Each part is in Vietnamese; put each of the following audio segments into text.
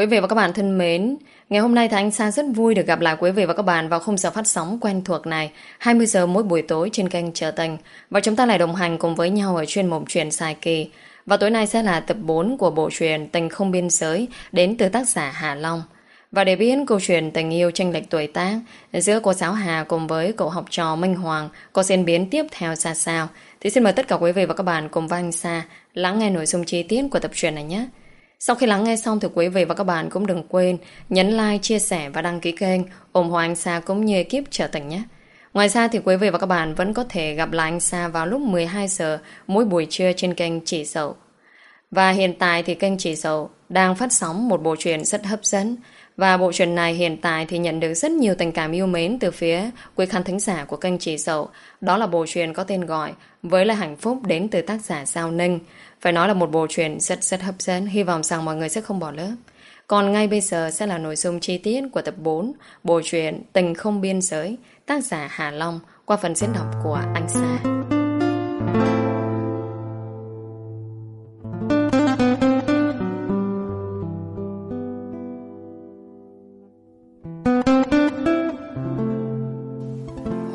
Quý vị và các bạn thân mến, ngày hôm nay thì anh Sa rất vui được gặp lại quý vị và các bạn vào khung giờ phát sóng quen thuộc này 20 giờ mỗi buổi tối trên kênh Trở Tình. Và chúng ta lại đồng hành cùng với nhau ở chuyên mục truyện dài kỳ. Và tối nay sẽ là tập 4 của bộ truyện Tình không biên giới đến từ tác giả Hà Long. Và để biết câu chuyện tình yêu tranh lệch tuổi tác giữa cô giáo Hà cùng với cậu học trò Minh Hoàng có diễn biến tiếp theo ra sao thì xin mời tất cả quý vị và các bạn cùng với anh Sa lắng nghe nội dung chi tiết của tập truyện này nhé. Sau khi lắng nghe xong thì quý vị và các bạn cũng đừng quên nhấn like, chia sẻ và đăng ký kênh ủng hộ anh Sa cũng như ekip trở thành nhé. Ngoài ra thì quý vị và các bạn vẫn có thể gặp lại anh Sa vào lúc 12 giờ mỗi buổi trưa trên kênh Chỉ Sầu. Và hiện tại thì kênh Chỉ Sầu đang phát sóng một bộ truyện rất hấp dẫn và bộ truyện này hiện tại thì nhận được rất nhiều tình cảm yêu mến từ phía quý khán thính giả của kênh Chỉ Sầu. Đó là bộ truyện có tên gọi Với là hạnh phúc đến từ tác giả Giao Ninh. Phải nói là một bộ truyện rất rất hấp dẫn, hy vọng rằng mọi người sẽ không bỏ lỡ. Còn ngay bây giờ sẽ là nội dung chi tiết của tập 4, bộ truyện Tình không biên giới, tác giả Hà Long qua phần diễn đọc của anh Sa.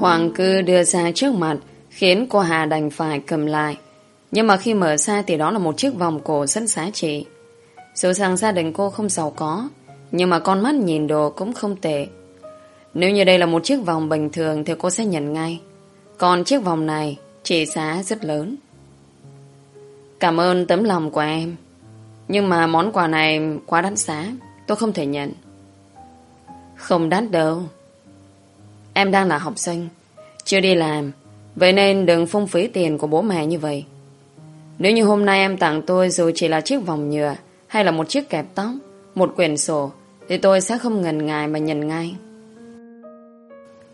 Hoàng cư đưa ra trước mặt khiến cô Hà đành phải cầm lại. Nhưng mà khi mở ra thì đó là một chiếc vòng cổ rất giá trị. Dù rằng gia đình cô không giàu có, nhưng mà con mắt nhìn đồ cũng không tệ. Nếu như đây là một chiếc vòng bình thường thì cô sẽ nhận ngay. Còn chiếc vòng này trị giá rất lớn. Cảm ơn tấm lòng của em. Nhưng mà món quà này quá đắt giá. Tôi không thể nhận. Không đắt đâu. Em đang là học sinh. Chưa đi làm. Vậy nên đừng phung phí tiền của bố mẹ như vậy. Nếu như hôm nay em tặng tôi dù chỉ là chiếc vòng nhựa hay là một chiếc kẹp tóc, một quyển sổ, thì tôi sẽ không ngần ngại mà nhận ngay.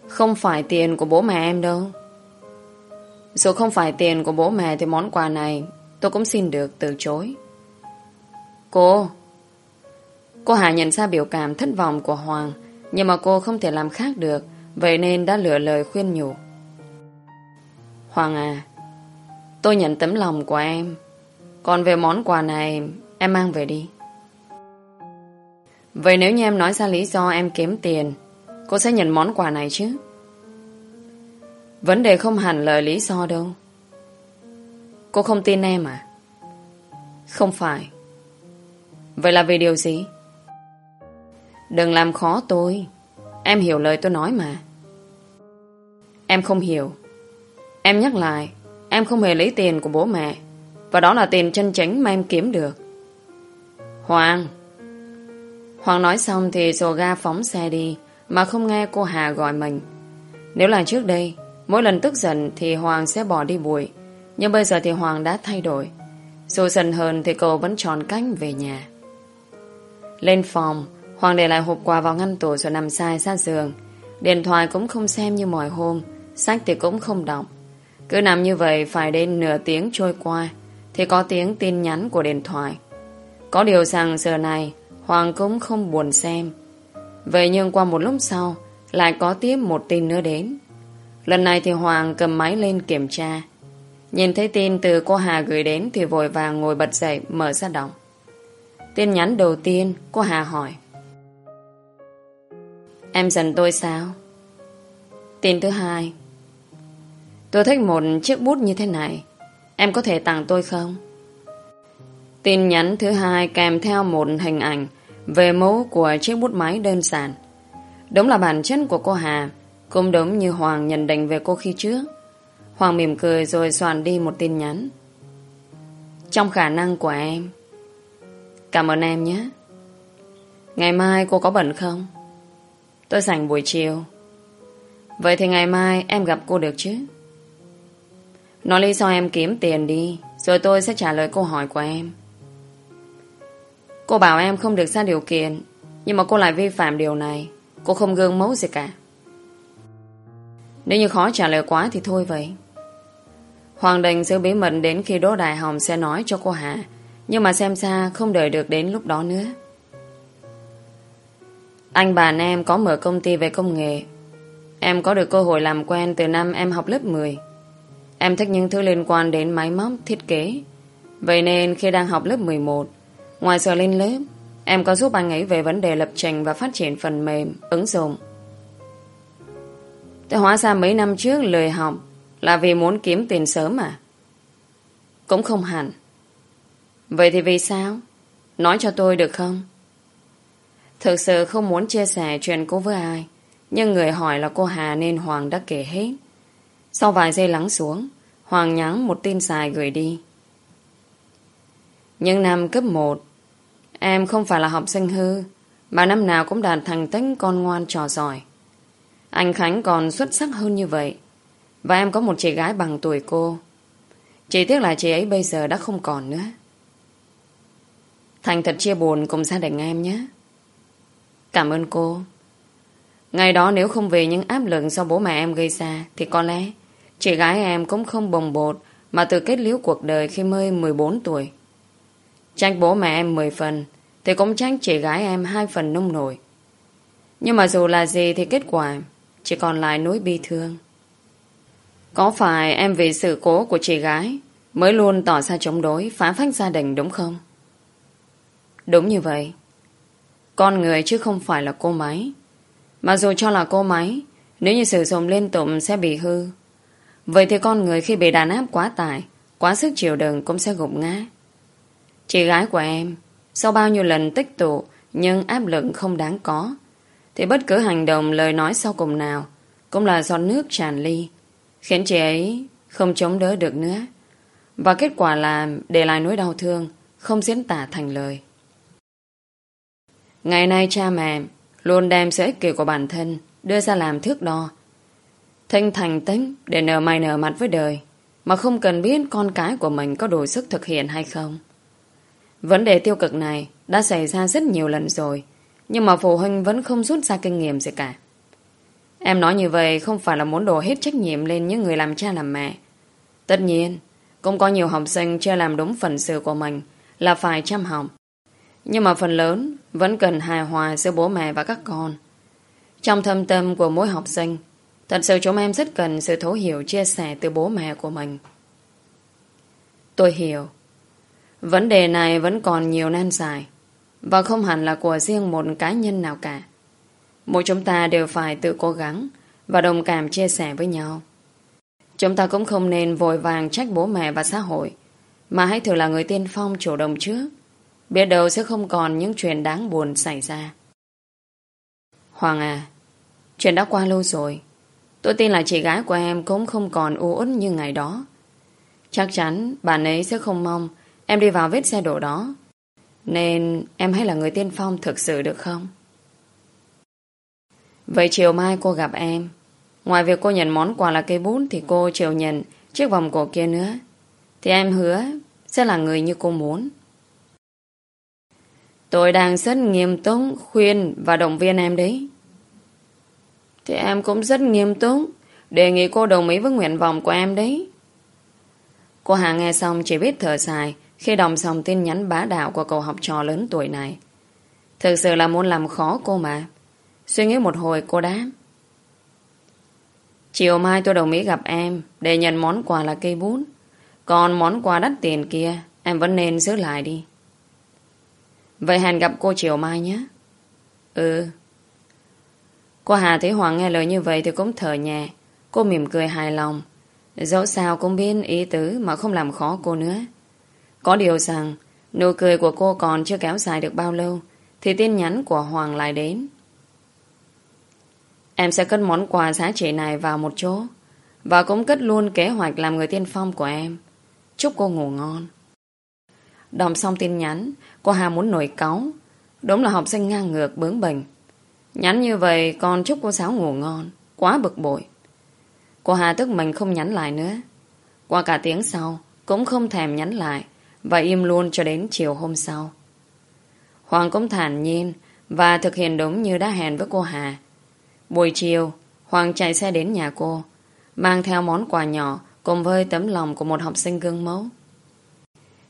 Không phải tiền của bố mẹ em đâu. Dù không phải tiền của bố mẹ thì món quà này tôi cũng xin được từ chối. Cô! Cô Hà nhận ra biểu cảm thất vọng của Hoàng nhưng mà cô không thể làm khác được vậy nên đã lựa lời khuyên nhủ. Hoàng à Tôi nhận tấm lòng của em. Còn về món quà này, Em mang về đi. Vậy nếu như em nói ra lý do em kiếm tiền, Cô sẽ nhận món quà này chứ? Vấn đề không hẳn lời lý do đâu. Cô không tin em à? Không phải. Vậy là vì điều gì? Đừng làm khó tôi. Em hiểu lời tôi nói mà. Em không hiểu. Em nhắc lại, Em không hề lấy tiền của bố mẹ. Và đó là tiền chân chính mà em kiếm được. Hoàng. Hoàng nói xong thì dồ ga phóng xe đi, Mà không nghe cô Hà gọi mình. Nếu là trước đây, Mỗi lần tức giận thì Hoàng sẽ bỏ đi bụi. Nhưng bây giờ thì Hoàng đã thay đổi. Dù giận hơn thì cô vẫn tròn cánh về nhà. Lên phòng Hoàng để lại hộp quà vào ngăn tủ rồi nằm sai sát giường Điện thoại cũng không xem như mọi hôm, Sách thì cũng không đọc cứ nằm như vậy phải đến nửa tiếng trôi qua thì có tiếng tin nhắn của điện thoại. Có điều rằng giờ này, Hoàng cũng không buồn xem. Vậy nhưng qua một lúc sau, lại có tiếp một tin nữa đến. Lần này thì Hoàng cầm máy lên kiểm tra. Nhìn thấy tin từ cô Hà gửi đến thì vội vàng ngồi bật dậy mở ra đọc. Tin nhắn đầu tiên, cô Hà hỏi. Em giận tôi sao? Tin thứ hai Tôi thích một chiếc bút như thế này. Em có thể tặng tôi không? Tin nhắn thứ hai kèm theo một hình ảnh về mẫu của chiếc bút máy đơn giản. Đúng là bản chất của cô Hà, cũng đúng như Hoàng nhận định về cô khi trước. Hoàng mỉm cười rồi soạn đi một tin nhắn. Trong khả năng của em. Cảm ơn em nhé. Ngày mai cô có bận không? Tôi rảnh buổi chiều. Vậy thì ngày mai em gặp cô được chứ? Nói lý do em kiếm tiền đi, Rồi tôi sẽ trả lời câu hỏi của em. Cô bảo em không được ra điều kiện, Nhưng mà cô lại vi phạm điều này. Cô không gương mẫu gì cả. Nếu như khó trả lời quá thì thôi vậy. Hoàng Đình giữ bí mật đến khi Đỗ Đại Hồng sẽ nói cho cô Hạ, Nhưng mà xem ra không đợi được đến lúc đó nữa. Anh bạn em có mở công ty về công nghệ Em có được cơ hội làm quen từ năm em học lớp 10 Em thích những thứ liên quan đến máy móc, thiết kế. Vậy nên khi đang học lớp 11, ngoài giờ lên lớp, Em có giúp anh ấy về vấn đề lập trình và phát triển phần mềm, ứng dụng. Thế hóa ra mấy năm trước lời học là vì muốn kiếm tiền sớm à? Cũng không hẳn. Vậy thì vì sao? Nói cho tôi được không? Thực sự không muốn chia sẻ chuyện cô với ai. Nhưng người hỏi là cô Hà nên Hoàng đã kể hết. Sau vài giây lắng xuống, Hoàng nhắn một tin dài gửi đi. Những năm cấp 1, em không phải là học sinh hư, mà năm nào cũng đạt thành tích con ngoan trò giỏi. Anh Khánh còn xuất sắc hơn như vậy. Và em có một chị gái bằng tuổi cô. Chỉ tiếc là chị ấy bây giờ đã không còn nữa. Thành thật chia buồn cùng gia đình em nhé. Cảm ơn cô. Ngày đó nếu không về những áp lực do bố mẹ em gây ra, thì có lẽ chị gái em cũng không bồng bột mà tự kết liễu cuộc đời khi mới 14 tuổi. Trách bố mẹ em 10 phần, thì cũng trách chị gái em hai phần nông nổi. Nhưng mà dù là gì thì kết quả chỉ còn lại nỗi bi thương. Có phải em vì sự cố của chị gái mới luôn tỏ ra chống đối, phá phách gia đình đúng không? Đúng như vậy. Con người chứ không phải là cô máy. Mà dù cho là cô máy, nếu như sử dụng liên tục sẽ bị hư. Vậy thì con người khi bị đàn áp quá tải, quá sức chịu đựng cũng sẽ gục ngã. Chị gái của em, sau bao nhiêu lần tích tụ nhưng áp lực không đáng có, thì bất cứ hành động lời nói sau cùng nào cũng là giọt nước tràn ly, khiến chị ấy không chống đỡ được nữa. Và kết quả là để lại nỗi đau thương, không diễn tả thành lời. Ngày nay cha mẹ luôn đem sự ích kỷ của bản thân đưa ra làm thước đo. Thanh thành tính để nở mày nở mặt với đời mà không cần biết con cái của mình có đủ sức thực hiện hay không. Vấn đề tiêu cực này đã xảy ra rất nhiều lần rồi nhưng mà phụ huynh vẫn không rút ra kinh nghiệm gì cả. Em nói như vậy không phải là muốn đổ hết trách nhiệm lên những người làm cha làm mẹ. Tất nhiên, cũng có nhiều học sinh chưa làm đúng phần sự của mình là phải chăm học. Nhưng mà phần lớn vẫn cần hài hòa giữa bố mẹ và các con. Trong thâm tâm của mỗi học sinh, thật sự chúng em rất cần sự thấu hiểu chia sẻ từ bố mẹ của mình. Tôi hiểu. Vấn đề này vẫn còn nhiều nan giải và không hẳn là của riêng một cá nhân nào cả. Mỗi chúng ta đều phải tự cố gắng và đồng cảm chia sẻ với nhau. Chúng ta cũng không nên vội vàng trách bố mẹ và xã hội, mà hãy thử là người tiên phong chủ động trước. Biết đâu sẽ không còn những chuyện đáng buồn xảy ra. Hoàng à, chuyện đã qua lâu rồi. Tôi tin là chị gái của em cũng không còn u uất như ngày đó. Chắc chắn bạn ấy sẽ không mong em đi vào vết xe đổ đó. Nên em hãy là người tiên phong thực sự được không? Vậy chiều mai cô gặp em Ngoài việc cô nhận món quà là cây bút Thì cô chiều nhận chiếc vòng cổ kia nữa Thì em hứa Sẽ là người như cô muốn Tôi đang rất nghiêm túc Khuyên và động viên em đấy. Thì em cũng rất nghiêm túc Đề nghị cô đồng ý với nguyện vọng của em đấy. Cô Hà nghe xong chỉ biết thở dài Khi đọc xong tin nhắn bá đạo Của cậu học trò lớn tuổi này. Thực sự là muốn làm khó cô mà. Suy nghĩ một hồi cô đáp. Chiều mai tôi đồng ý gặp em Để nhận món quà là cây bút. Còn món quà đắt tiền kia, Em vẫn nên giữ lại đi. Vậy hẹn gặp cô chiều mai nhé. Ừ. Cô Hà thấy Hoàng nghe lời như vậy Thì cũng thở nhẹ. Cô mỉm cười hài lòng. Dẫu sao cũng biết ý tứ Mà không làm khó cô nữa. Có điều rằng, Nụ cười của cô còn chưa kéo dài được bao lâu, Thì tin nhắn của Hoàng lại đến. Em sẽ cất món quà giá trị này vào một chỗ, Và cũng cất luôn kế hoạch làm người tiên phong của em. Chúc cô ngủ ngon. Đọc xong tin nhắn Cô Hà muốn nổi cáu. Đúng là học sinh ngang ngược bướng bỉnh. Nhắn như vậy còn chúc cô Sáu ngủ ngon. Quá bực bội. Cô Hà tức mình không nhắn lại nữa. Qua cả tiếng sau Cũng không thèm nhắn lại Và im luôn cho đến chiều hôm sau. Hoàng cũng thản nhiên Và thực hiện đúng như đã hẹn với cô Hà. Buổi chiều, Hoàng chạy xe đến nhà cô, mang theo món quà nhỏ cùng với tấm lòng của một học sinh gương mẫu.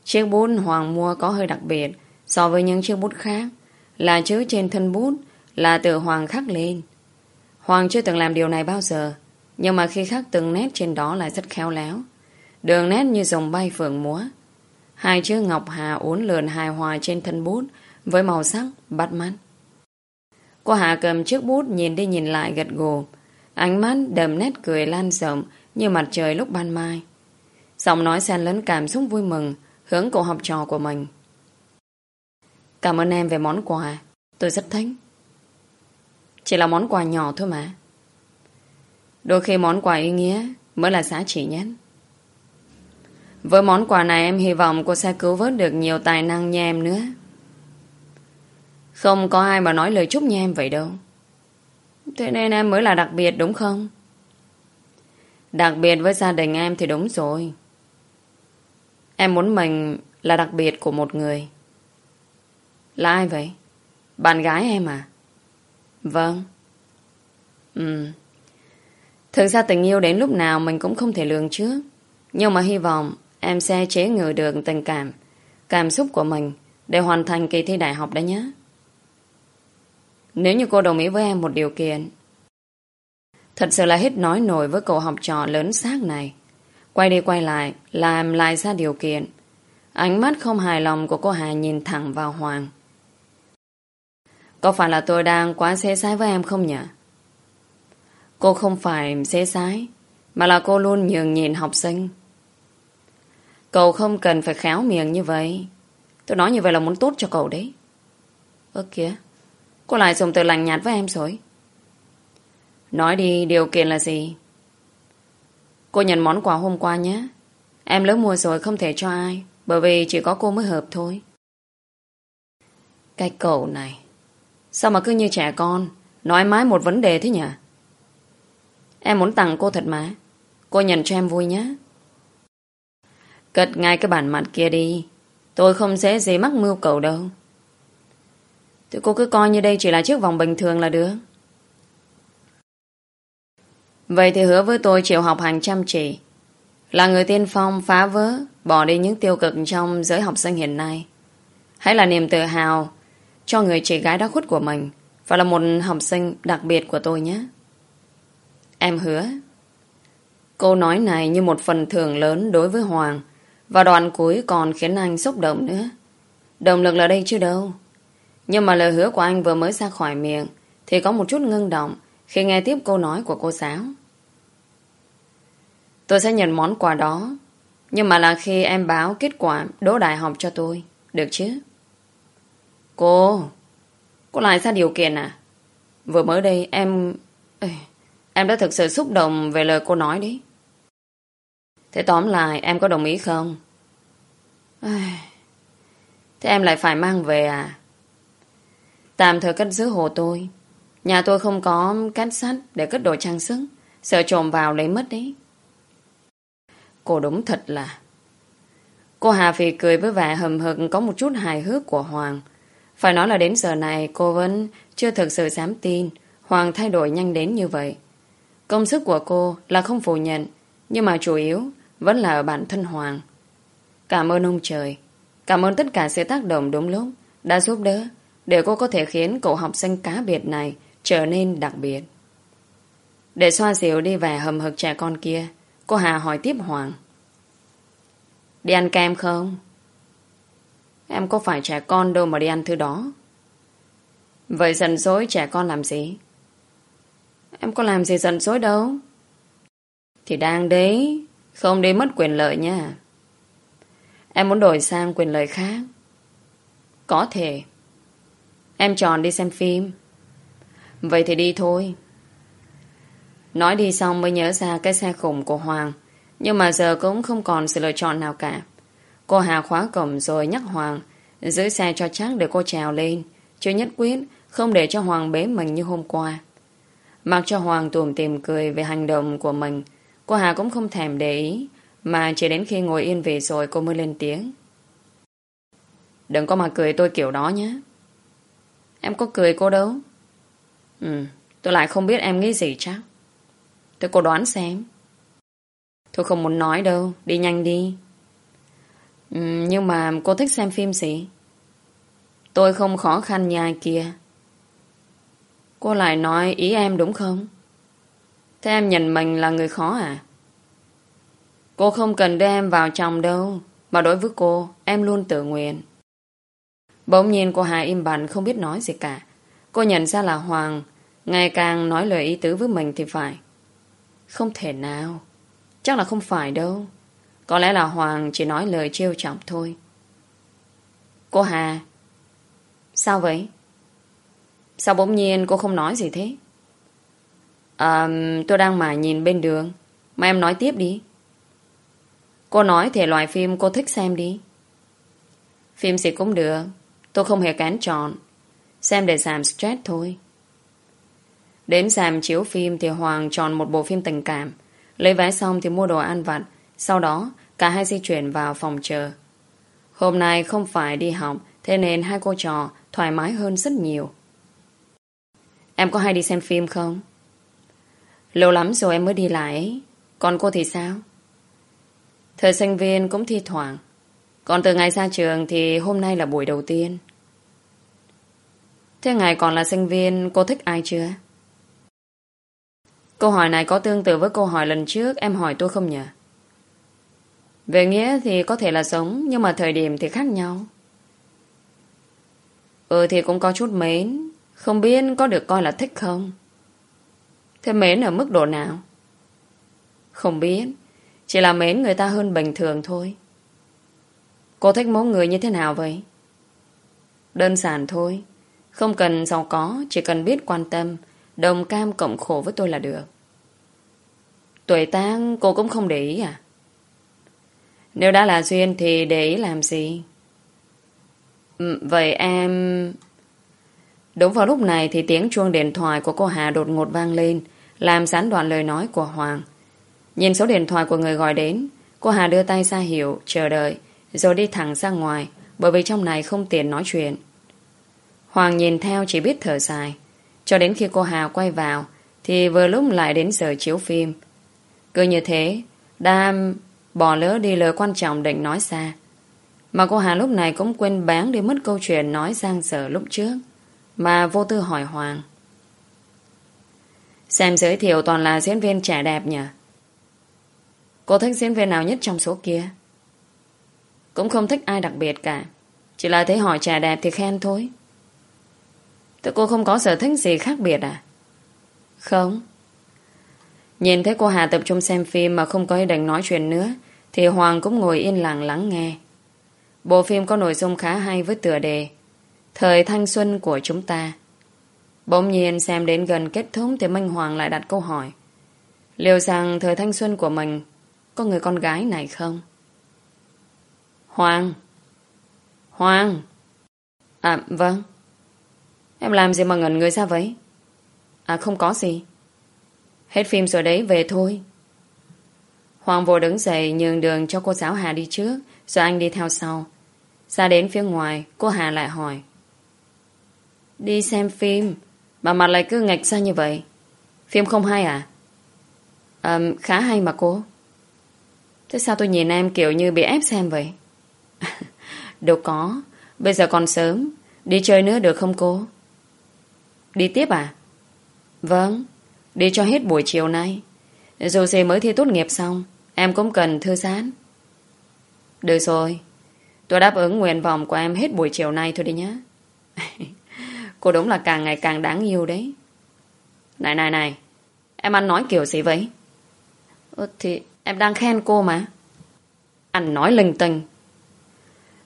Chiếc bút Hoàng mua có hơi đặc biệt so với những chiếc bút khác, là chữ trên thân bút là từ Hoàng khắc lên. Hoàng chưa từng làm điều này bao giờ, nhưng mà khi khắc từng nét trên đó lại rất khéo léo. Đường nét như dòng bay phượng múa. Hai chữ Ngọc Hà uốn lượn hài hòa trên thân bút với màu sắc bắt mắt. Cô Hà cầm chiếc bút nhìn đi nhìn lại gật gù. Ánh mắt đầm nét cười lan rộng như mặt trời lúc ban mai. Giọng nói xen lẫn cảm xúc vui mừng hướng cậu học trò của mình. Cảm ơn em về món quà. Tôi rất thích. Chỉ là món quà nhỏ thôi mà. Đôi khi món quà ý nghĩa mới là giá trị nhất. Với món quà này, em hy vọng cô sẽ cứu vớt được nhiều tài năng như em nữa. Không có ai mà nói lời chúc như em vậy đâu. Thế nên em mới là đặc biệt, đúng không? Đặc biệt với gia đình em thì đúng rồi. Em muốn mình là đặc biệt của một người. Là ai vậy? Bạn gái em à? Vâng. Ừ. Thực ra tình yêu đến lúc nào mình cũng không thể lường trước. Nhưng mà hy vọng em sẽ chế ngự được tình cảm, cảm xúc của mình để hoàn thành kỳ thi đại học đấy nhé. Nếu như cô đồng ý với em một điều kiện Thật sự là hết nói nổi với cậu học trò lớn xác này Quay đi quay lại Làm lại ra điều kiện Ánh mắt không hài lòng của cô Hà nhìn thẳng vào Hoàng có phải là tôi đang quá xế sái với em không nhỉ? Cô không phải xế sái Mà là cô luôn nhường nhìn học sinh. Cậu không cần phải khéo miệng như vậy. Tôi nói như vậy là muốn tốt cho cậu đấy. Ơ kìa, Cô lại dùng từ lành nhạt với em rồi. Nói đi, điều kiện là gì? Cô nhận món quà hôm qua nhé. Em lỡ mua rồi không thể cho ai, Bởi vì chỉ có cô mới hợp thôi. Cái cậu này. Sao mà cứ như trẻ con Nói mãi một vấn đề thế nhỉ Em muốn tặng cô thật mà Cô nhận cho em vui nhé Cất ngay cái bản mặt kia đi Tôi không dễ gì mắc mưu cầu đâu thì cô cứ coi như đây chỉ là chiếc vòng bình thường là được. Vậy thì hứa với tôi chịu học hành chăm chỉ. Là người tiên phong phá vỡ, bỏ đi những tiêu cực trong giới học sinh hiện nay. Hãy là niềm tự hào cho người chị gái đã khuất của mình và là một học sinh đặc biệt của tôi nhé. Em hứa. Câu nói này như một phần thưởng lớn đối với Hoàng và đoạn cuối còn khiến anh xúc động nữa. Động lực là đây chứ đâu. Nhưng mà lời hứa của anh vừa mới ra khỏi miệng thì có một chút ngưng động khi nghe tiếp câu nói của cô giáo. Tôi sẽ nhận món quà đó, nhưng mà là khi em báo kết quả đỗ đại học cho tôi. Được chứ? Cô Cô lại ra điều kiện à? Vừa mới đây em... Em đã thực sự xúc động về lời cô nói đấy. Thế tóm lại em có đồng ý không? Thế em lại phải mang về à? Tạm thời cất giữ hồ tôi Nhà tôi không có cát sắt Để cất đồ trang sức Sợ trộm vào lấy mất đấy Cô đúng thật là Cô Hà Phi cười với vẻ hầm hực Có một chút hài hước của Hoàng phải nói là đến giờ này cô vẫn Chưa thực sự dám tin Hoàng thay đổi nhanh đến như vậy Công sức của cô là không phủ nhận Nhưng mà chủ yếu Vẫn là ở bản thân Hoàng Cảm ơn ông trời Cảm ơn tất cả sự tác động đúng lúc Đã giúp đỡ để cô có thể khiến cậu học sinh cá biệt này trở nên đặc biệt. Để xoa dịu đi về hầm hực trẻ con kia, cô Hà hỏi tiếp Hoàng. Đi ăn kem không? Em có phải trẻ con đâu mà đi ăn thứ đó. Vậy giận dối trẻ con làm gì? Em có làm gì giận dối đâu. Thì đang đấy, không đi mất quyền lợi nha. Em muốn đổi sang quyền lợi khác. Có thể. Em chọn đi xem phim Vậy thì đi thôi Nói đi xong mới nhớ ra cái xe khủng của Hoàng Nhưng mà giờ cũng không còn sự lựa chọn nào cả Cô Hà khóa cổng rồi nhắc Hoàng, Giữ xe cho chắc để cô trèo lên. Chứ nhất quyết Không để cho Hoàng bế mình như hôm qua. Mặc cho Hoàng tùm tìm cười Về hành động của mình, Cô Hà cũng không thèm để ý, Mà chỉ đến khi ngồi yên về rồi cô mới lên tiếng. Đừng có mà cười tôi kiểu đó nhé. Em có cười cô đâu? Ừ Tôi lại không biết em nghĩ gì chắc. Tôi cô đoán xem. Tôi không muốn nói đâu, Đi nhanh đi ừ, Nhưng mà cô thích xem phim gì Tôi không khó khăn như ai kia Cô lại nói ý em đúng không Thế em nhận mình là người khó à Cô không cần đưa em vào chồng đâu Mà đối với cô Em luôn tự nguyện Bỗng nhiên cô Hà im bặt không biết nói gì cả. Cô nhận ra là Hoàng ngày càng nói lời ý tứ với mình thì phải. Không thể nào. Chắc là không phải đâu. Có lẽ là Hoàng chỉ nói lời trêu chọc thôi. Cô Hà. Sao vậy? Sao bỗng nhiên cô không nói gì thế? À, tôi đang mải nhìn bên đường. Mà em nói tiếp đi. Cô nói thể loại phim cô thích xem đi. Phim gì cũng được. Tôi không hề cán chọn. Xem để giảm stress thôi. Đến giảm chiếu phim thì Hoàng chọn một bộ phim tình cảm. Lấy vé xong thì mua đồ ăn vặt. Sau đó, cả hai di chuyển vào phòng chờ. Hôm nay không phải đi học, thế nên hai cô trò thoải mái hơn rất nhiều. Em có hay đi xem phim không? Lâu lắm rồi em mới đi lại ấy. Còn cô thì sao? Thời sinh viên cũng thi thoảng. Còn từ ngày ra trường thì hôm nay là buổi đầu tiên. Thế ngày còn là sinh viên, cô thích ai chưa? Câu hỏi này có tương tự với câu hỏi lần trước em hỏi tôi không nhỉ? Về nghĩa thì có thể là giống, nhưng mà thời điểm thì khác nhau. Ừ thì cũng có chút mến, không biết có được coi là thích không? Thế mến ở mức độ nào? Không biết, chỉ là mến người ta hơn bình thường thôi. Cô thích mẫu người như thế nào vậy? Đơn giản thôi. Không cần giàu có, chỉ cần biết quan tâm, đồng cam cộng khổ với tôi là được. Tuổi tác cô cũng không để ý à? Nếu đã là duyên thì để ý làm gì? Ừ, vậy em... Đúng vào lúc này thì tiếng chuông điện thoại của cô Hà đột ngột vang lên, làm gián đoạn lời nói của Hoàng. Nhìn số điện thoại của người gọi đến, cô Hà đưa tay ra hiểu chờ đợi, rồi đi thẳng ra ngoài, bởi vì trong này không tiện nói chuyện. Hoàng nhìn theo chỉ biết thở dài. Cho đến khi cô Hà quay vào, thì vừa lúc lại đến giờ chiếu phim. Cứ như thế, Đam bỏ lỡ đi lời quan trọng định nói xa. Mà cô Hà lúc này cũng quên bán đi mất câu chuyện nói giang dở lúc trước. Mà vô tư hỏi Hoàng. Xem giới thiệu toàn là diễn viên trẻ đẹp nhỉ? Cô thích diễn viên nào nhất trong số kia? Cũng không thích ai đặc biệt cả. Chỉ là thấy hỏi trẻ đẹp thì khen thôi. Thế cô không có sở thích gì khác biệt à? Không. Nhìn thấy cô Hà tập trung xem phim mà không có ý định nói chuyện nữa, thì Hoàng cũng ngồi yên lặng lắng nghe. Bộ phim có nội dung khá hay với tựa đề Thời thanh xuân của chúng ta. Bỗng nhiên xem đến gần kết thúc thì Minh Hoàng lại đặt câu hỏi. Liệu rằng thời thanh xuân của mình có người con gái này không? Hoàng! Hoàng! À, vâng. Em làm gì mà ngẩn người ra vậy? À, không có gì. Hết phim rồi đấy, về thôi. Hoàng vô đứng dậy nhường đường cho cô giáo Hà đi trước, rồi anh đi theo sau. Ra đến phía ngoài, cô Hà lại hỏi. Đi xem phim, mà mặt lại cứ ngạch ra như vậy. Phim không hay à? À, khá hay mà cô. Thế sao tôi nhìn em kiểu như bị ép xem vậy? Đâu có, bây giờ còn sớm, đi chơi nữa được không cô? Đi tiếp à? Vâng, đi cho hết buổi chiều nay. Dù gì mới thi tốt nghiệp xong, em cũng cần thư giãn. Được rồi, tôi đáp ứng nguyện vọng của em hết buổi chiều nay thôi đi nhé. cô đúng là càng ngày càng đáng yêu đấy. Này này này, em ăn nói kiểu gì vậy? Ừ, thì em đang khen cô mà. Anh nói linh tinh.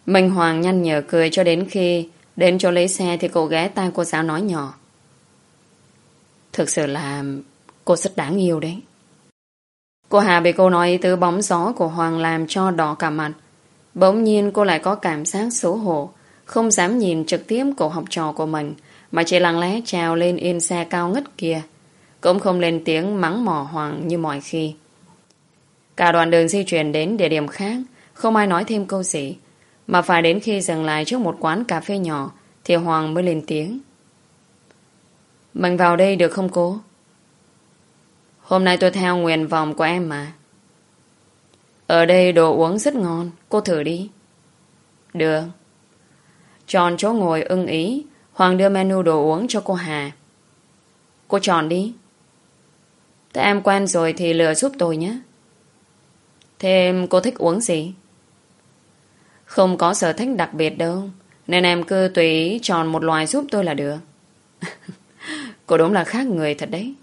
Minh Hoàng nhăn nhở cười cho đến khi đến chỗ lấy xe thì cô ghé tay cô giáo nói nhỏ. Thực sự là cô rất đáng yêu đấy. Cô Hà bị cô nói từ bóng gió của Hoàng làm cho đỏ cả mặt. Bỗng nhiên cô lại có cảm giác xấu hổ, không dám nhìn trực tiếp cổ học trò của mình, mà chỉ lặng lẽ trèo lên yên xe cao ngất kia. Cũng không lên tiếng mắng mỏ Hoàng như mọi khi. Cả đoạn đường di chuyển đến địa điểm khác, không ai nói thêm câu gì, mà phải đến khi dừng lại trước một quán cà phê nhỏ, thì Hoàng mới lên tiếng. Mình vào đây được không cô? Hôm nay tôi theo nguyện vọng của em mà. Ở đây đồ uống rất ngon, cô thử đi. Được. Chọn chỗ ngồi ưng ý, Hoàng đưa menu đồ uống cho cô Hà. Cô chọn đi. Thế em quen rồi thì lừa giúp tôi nhé. Thêm cô thích uống gì? Không có sở thích đặc biệt đâu. Nên em cứ tùy ý chọn một loài giúp tôi là được. Cô đúng là khác người thật đấy.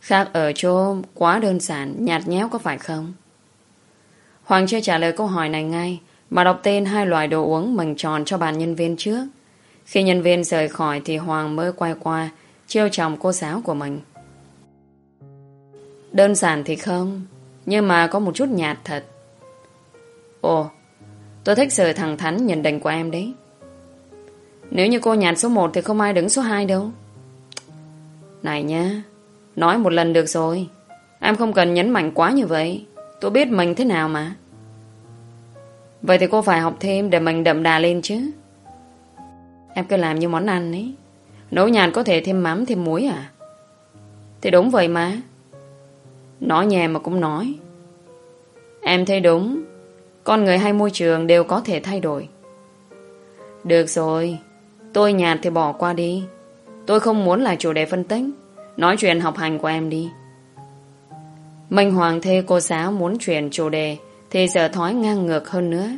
Khác ở chỗ quá đơn giản, nhạt nhẽo có phải không? Hoàng chưa trả lời câu hỏi này ngay, mà đọc tên hai loại đồ uống mình tròn cho bàn nhân viên trước. Khi nhân viên rời khỏi thì Hoàng mới quay qua, trêu chồng cô giáo của mình. Đơn giản thì không, nhưng mà có một chút nhạt thật. Ồ, tôi thích sự thẳng thắn nhận định của em đấy. Nếu như cô nhạt số 1 thì không ai đứng số 2 đâu. Này nhá, nói một lần được rồi. Em không cần nhấn mạnh quá như vậy. Tôi biết mình thế nào mà. Vậy thì cô phải học thêm để mình đậm đà lên chứ. Em cứ làm như món ăn ấy. Nấu nhàn có thể thêm mắm, thêm muối à? Thì đúng vậy mà. Nói nhẹ mà cũng nói. Em thấy đúng. Con người hay môi trường đều có thể thay đổi. Được rồi. Tôi nhạt thì bỏ qua đi. Tôi không muốn là chủ đề phân tích. Nói chuyện học hành của em đi. Minh Hoàng thê cô giáo muốn chuyển chủ đề, thì giờ thói ngang ngược hơn nữa.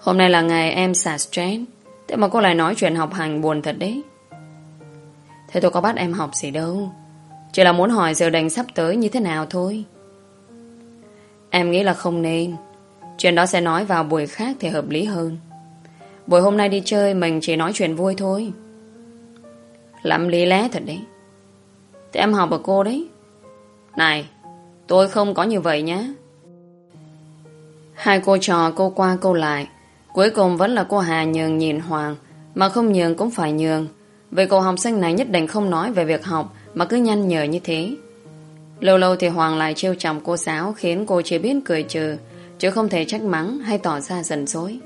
Hôm nay là ngày em xả stress, Thế mà cô lại nói chuyện học hành buồn thật đấy Thế tôi có bắt em học gì đâu Chỉ là muốn hỏi giờ đánh sắp tới như thế nào thôi Em nghĩ là không nên Chuyện đó sẽ nói vào buổi khác thì hợp lý hơn Buổi hôm nay đi chơi, Mình chỉ nói chuyện vui thôi. Lắm lý lẽ thật đấy. Thế em học ở cô đấy. Này, Tôi không có như vậy nhé. Hai cô trò cô qua cô lại. Cuối cùng vẫn là cô Hà nhường nhìn Hoàng, Mà không nhường cũng phải nhường. Vì cô học sinh này nhất định không nói về việc học, Mà cứ nhăn nhở như thế. Lâu lâu thì Hoàng lại trêu chồng cô giáo, Khiến cô chỉ biết cười trừ, Chứ không thể trách mắng hay tỏ ra giận dối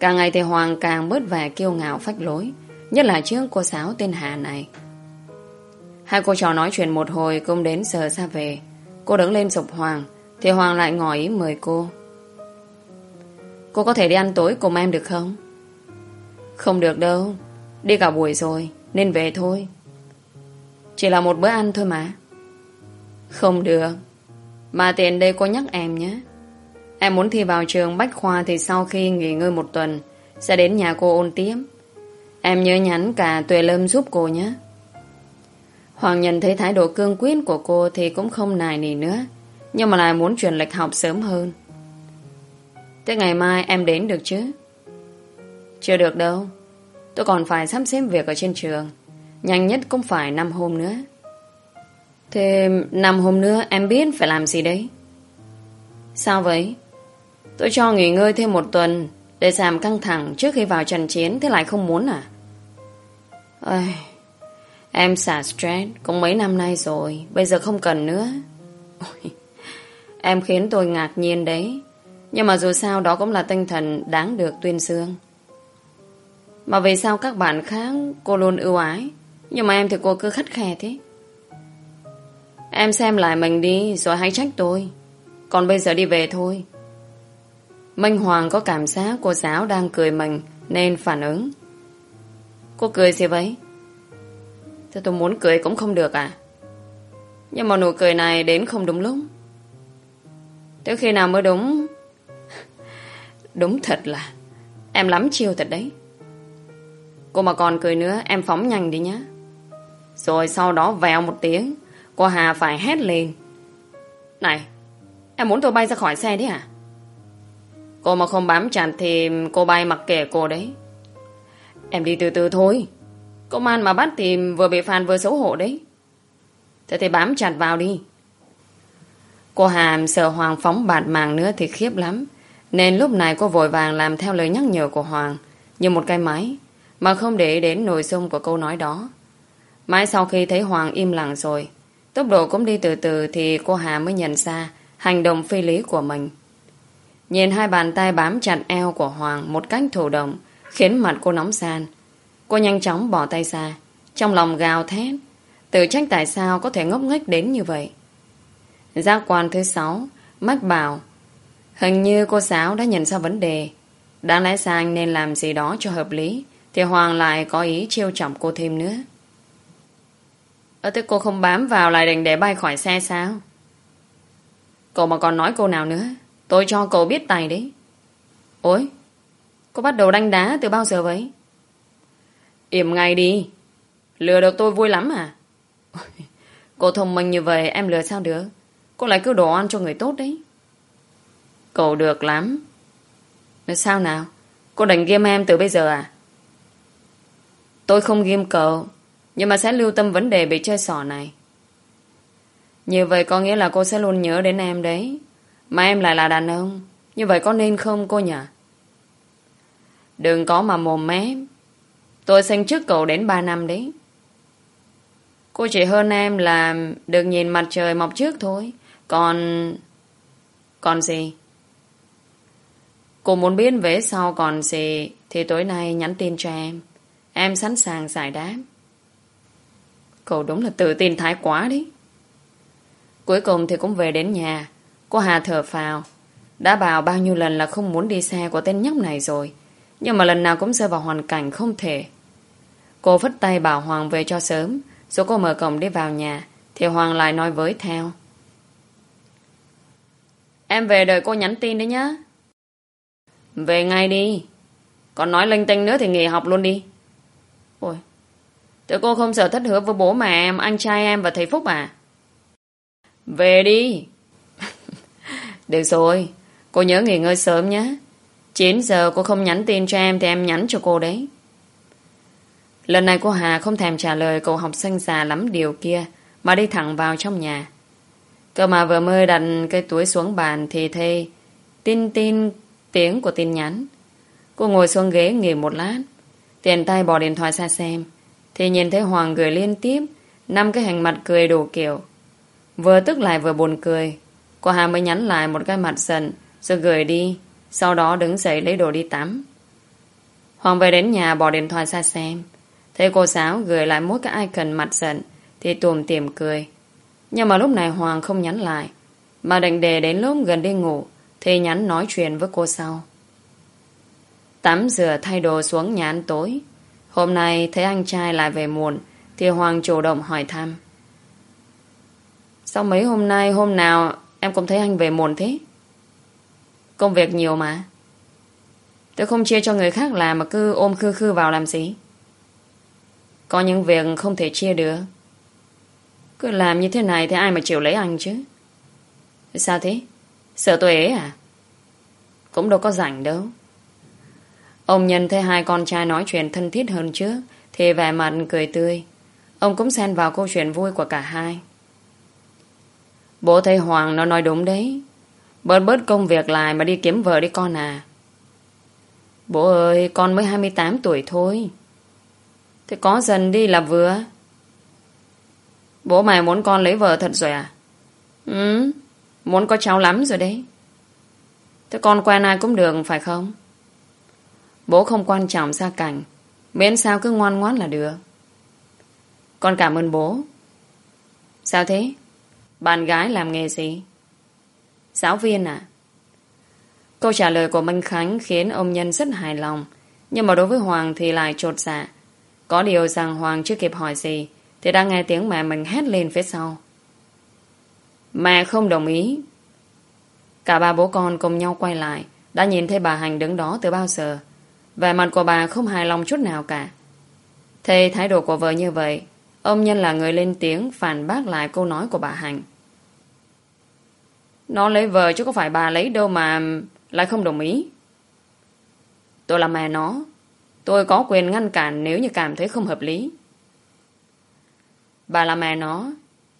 Càng ngày thì Hoàng càng bớt vẻ kiêu ngạo phách lối, Nhất là trước cô giáo tên Hà này. Hai cô trò nói chuyện một hồi Cũng đến giờ ra về. Cô đứng lên dục Hoàng, Thì Hoàng lại ngỏ ý mời cô. Cô có thể đi ăn tối cùng em được không? Không được đâu, Đi cả buổi rồi, Nên về thôi. Chỉ là một bữa ăn thôi mà. Không được, Mà tiền đây cô nhắc em nhé. Em muốn thi vào trường Bách Khoa Thì sau khi nghỉ ngơi một tuần, Sẽ đến nhà cô ôn tiếp Em nhớ nhắn cả Tuệ Lâm giúp cô nhé Hoàng nhận thấy thái độ cương quyết của cô Thì cũng không nài nỉ nữa, Nhưng mà lại muốn chuyển lịch học sớm hơn Thế ngày mai em đến được chứ? Chưa được đâu. Tôi còn phải sắp xếp việc ở trên trường. Nhanh nhất cũng phải 5 hôm nữa. Thế 5 hôm nữa em biết phải làm gì đấy? Sao vậy? Tôi cho nghỉ ngơi thêm một tuần để giảm căng thẳng trước khi vào trận chiến thế lại không muốn à? Ây, em xả stress cũng mấy năm nay rồi, bây giờ không cần nữa. Ôi, em khiến tôi ngạc nhiên đấy. Nhưng mà dù sao đó cũng là tinh thần đáng được tuyên dương. Mà vì sao các bạn khác cô luôn ưu ái, nhưng mà em thì cô cứ khắt khe thế. Em xem lại mình đi rồi hãy trách tôi. Còn bây giờ đi về thôi. Minh Hoàng có cảm giác cô giáo đang cười mình nên phản ứng. Cô cười gì vậy? Thế tôi muốn cười cũng không được à? Nhưng mà nụ cười này đến không đúng lúc. Tới khi nào mới đúng Đúng thật là, Em lắm chiêu thật đấy Cô mà còn cười nữa, em phóng nhanh đi nhé Rồi sau đó vèo một tiếng, Cô Hà phải hét lên Này, Em muốn tôi bay ra khỏi xe đấy à Cô mà không bám chặt Thì cô bay mặc kệ cô đấy. Em đi từ từ thôi. Công an mà bắt thì vừa bị phạt vừa xấu hổ đấy. Thế thì bám chặt vào đi. Cô Hà sợ Hoàng phóng bạt màng nữa thì khiếp lắm. Nên lúc này cô vội vàng làm theo lời nhắc nhở của Hoàng, Như một cái máy, Mà không để đến nội dung của câu nói đó. Mãi sau khi thấy Hoàng im lặng rồi, Tốc độ cũng đi từ từ Thì cô Hà mới nhận ra Hành động phi lý của mình. Nhìn hai bàn tay bám chặt eo của Hoàng Một cách thủ động, Khiến mặt cô nóng san Cô nhanh chóng bỏ tay ra, Trong lòng gào thét Tự trách tại sao có thể ngốc nghếch đến như vậy Giác quan thứ sáu, Mách bảo Hình như cô giáo đã nhận ra vấn đề. Đáng lẽ ra anh nên làm gì đó cho hợp lý. Thì Hoàng lại có ý trêu chọc cô thêm nữa. Ơ thế cô không bám vào lại định để bay khỏi xe sao? Cậu mà còn nói cô nào nữa Tôi cho cậu biết tài đấy Ôi, cô bắt đầu đánh đá từ bao giờ vậy? Im ngay đi. Lừa được tôi vui lắm à? Cô thông minh như vậy em lừa sao được? Cô lại cứ đồ ăn cho người tốt đấy. Cậu được lắm. Sao nào? Cô định ghim em từ bây giờ à? Tôi không ghim cậu, nhưng mà sẽ lưu tâm vấn đề bị chơi xỏ này. Như vậy có nghĩa là cô sẽ luôn nhớ đến em đấy. Mà em lại là đàn ông. Như vậy có nên không, cô nhỉ? Đừng có mà mồm mép. Tôi sinh trước cậu đến 3 năm đấy. Cô chỉ hơn em là được nhìn mặt trời mọc trước thôi. Còn... Còn gì? Cô muốn biết về sau còn gì thì tối nay nhắn tin cho em. Em sẵn sàng giải đáp. Cậu đúng là tự tin thái quá đấy. Cuối cùng thì cũng về đến nhà. Cô Hà thở phào. Đã bảo bao nhiêu lần là không muốn đi xe của tên nhóc này rồi. Nhưng mà lần nào cũng rơi vào hoàn cảnh không thể. Cô vứt tay bảo Hoàng về cho sớm. Rồi cô mở cổng đi vào nhà. Thì Hoàng lại nói với theo. Em về đợi cô nhắn tin đấy nhá. Về ngay đi. Còn nói linh tinh nữa thì nghỉ học luôn đi. Ôi, tự cô không sợ thất hứa với bố mẹ em, anh trai em và thầy Phúc à? Về đi. Được rồi, cô nhớ nghỉ ngơi sớm nhé. 9 giờ cô không nhắn tin cho em thì em nhắn cho cô đấy. Lần này cô Hà không thèm trả lời cậu học sinh già lắm điều kia mà đi thẳng vào trong nhà. Cơ mà vừa mới đặt cây túi xuống bàn thì thê tin tin tiếng của tin nhắn. Cô ngồi xuống ghế nghỉ một lát. Tiền tay bỏ điện thoại ra xem. Thì nhìn thấy Hoàng gửi liên tiếp năm cái hành mặt cười đủ kiểu. Vừa tức lại vừa buồn cười. Cô Hà mới nhắn lại một cái mặt giận, rồi gửi đi. Sau đó đứng dậy lấy đồ đi tắm. Hoàng về đến nhà bỏ điện thoại ra xem. Thấy cô giáo gửi lại mỗi cái icon mặt giận, thì tùm tìm cười. Nhưng mà lúc này Hoàng không nhắn lại. Mà định đề đến lúc gần đi ngủ, thì nhắn nói chuyện với cô sau. Tắm rửa thay đồ xuống nhà ăn tối. Hôm nay thấy anh trai lại về muộn, thì Hoàng chủ động hỏi thăm. sau mấy hôm nay hôm nào em cũng thấy anh về muộn thế? Công việc nhiều mà. Tôi không chia cho người khác làm mà cứ ôm khư khư vào làm gì. Có những việc không thể chia được. Cứ làm như thế này thì ai mà chịu lấy anh chứ? Sao thế? Sợ tôi ế à? Cũng đâu có rảnh đâu. Ông nhân thấy hai con trai nói chuyện thân thiết hơn trước, thì vẻ mặt cười tươi. Ông cũng xen vào câu chuyện vui của cả hai. Bố thấy Hoàng nó nói đúng đấy. Bớt bớt công việc lại mà đi kiếm vợ đi con à. Bố ơi, con mới 28 tuổi thôi. Thế có dần đi là vừa. Bố mày muốn con lấy vợ thật rồi à? Ừ, muốn có cháu lắm rồi đấy. Thế con quen ai cũng được phải không? Bố không quan trọng gia cảnh Miễn sao cứ ngoan ngoãn là được Con cảm ơn bố Sao thế? Bạn gái làm nghề gì? Giáo viên à? Câu trả lời của Minh Khánh khiến ông Nhân rất hài lòng Nhưng mà đối với Hoàng thì lại trột dạ Có điều rằng Hoàng chưa kịp hỏi gì Thì đang nghe tiếng mẹ mình hét lên phía sau Mẹ không đồng ý Cả ba bố con cùng nhau quay lại Đã nhìn thấy bà Hành đứng đó từ bao giờ Vẻ mặt của bà không hài lòng chút nào cả. Thấy thái độ của vợ như vậy, ông Nhân là người lên tiếng phản bác lại câu nói của bà Hành. Nó lấy vợ chứ có phải bà lấy đâu mà lại không đồng ý. Tôi là mẹ nó. Tôi có quyền ngăn cản nếu như cảm thấy không hợp lý. Bà là mẹ nó,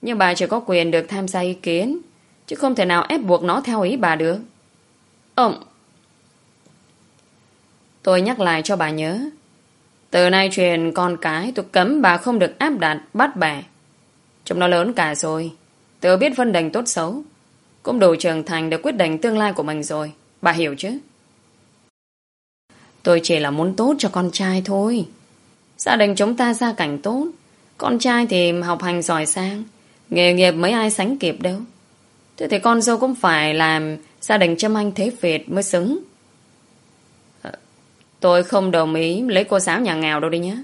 nhưng bà chỉ có quyền được tham gia ý kiến, chứ không thể nào ép buộc nó theo ý bà được. Ông, Tôi nhắc lại cho bà nhớ. Từ nay truyền con cái tôi cấm bà không được áp đặt bắt bẻ. Chúng nó lớn cả rồi. Tớ biết phân đành tốt xấu. Cũng đủ trưởng thành để quyết định tương lai của mình rồi. Bà hiểu chứ? Tôi chỉ là muốn tốt cho con trai thôi. Gia đình chúng ta gia cảnh tốt. Con trai thì học hành giỏi sang. Nghề nghiệp mấy ai sánh kịp đâu. Thế thì con dâu cũng phải làm gia đình châm anh thế Việt mới xứng. Ờ, tôi không đồng ý lấy cô giáo nhà nghèo đâu đi nhé.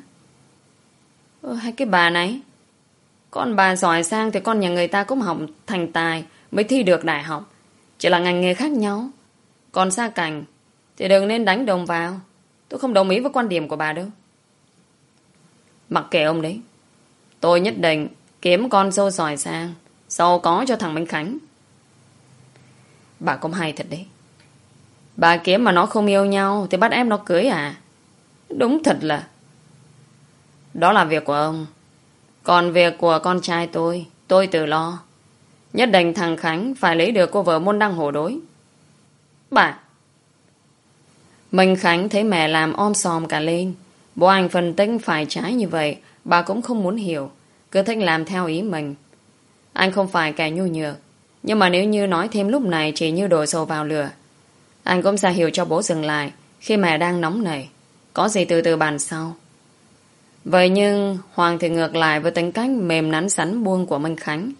Ơ, hai cái bà này. Con bà giỏi sang thì con nhà người ta cũng học thành tài mới thi được đại học. Chỉ là ngành nghề khác nhau. Còn xa cảnh Thì đừng nên đánh đồng vào. Tôi không đồng ý với quan điểm của bà đâu. Mặc kệ ông đấy. Tôi nhất định kiếm con dâu giỏi sang. Sau có cho thằng Minh Khánh. Bà cũng hay thật đấy. Bà kiếm mà nó không yêu nhau thì bắt em nó cưới à? Đúng thật là. Đó là việc của ông. Còn việc của con trai tôi, tôi tự lo. Nhất định thằng Khánh phải lấy được cô vợ môn đăng hổ đối. Bà. Minh Khánh thấy mẹ làm om sòm cả lên. Bố anh phân tích phải trái như vậy, bà cũng không muốn hiểu. Cứ thích làm theo ý mình. Anh không phải kẻ nhu nhược. Nhưng mà nếu như nói thêm lúc này chỉ như đổ dầu vào lửa. Anh cũng ra hiểu cho bố dừng lại khi mẹ đang nóng nảy. Có gì từ từ bàn sau. Vậy nhưng Hoàng thì ngược lại với tính cách mềm nắn sắn buông của Minh Khánh.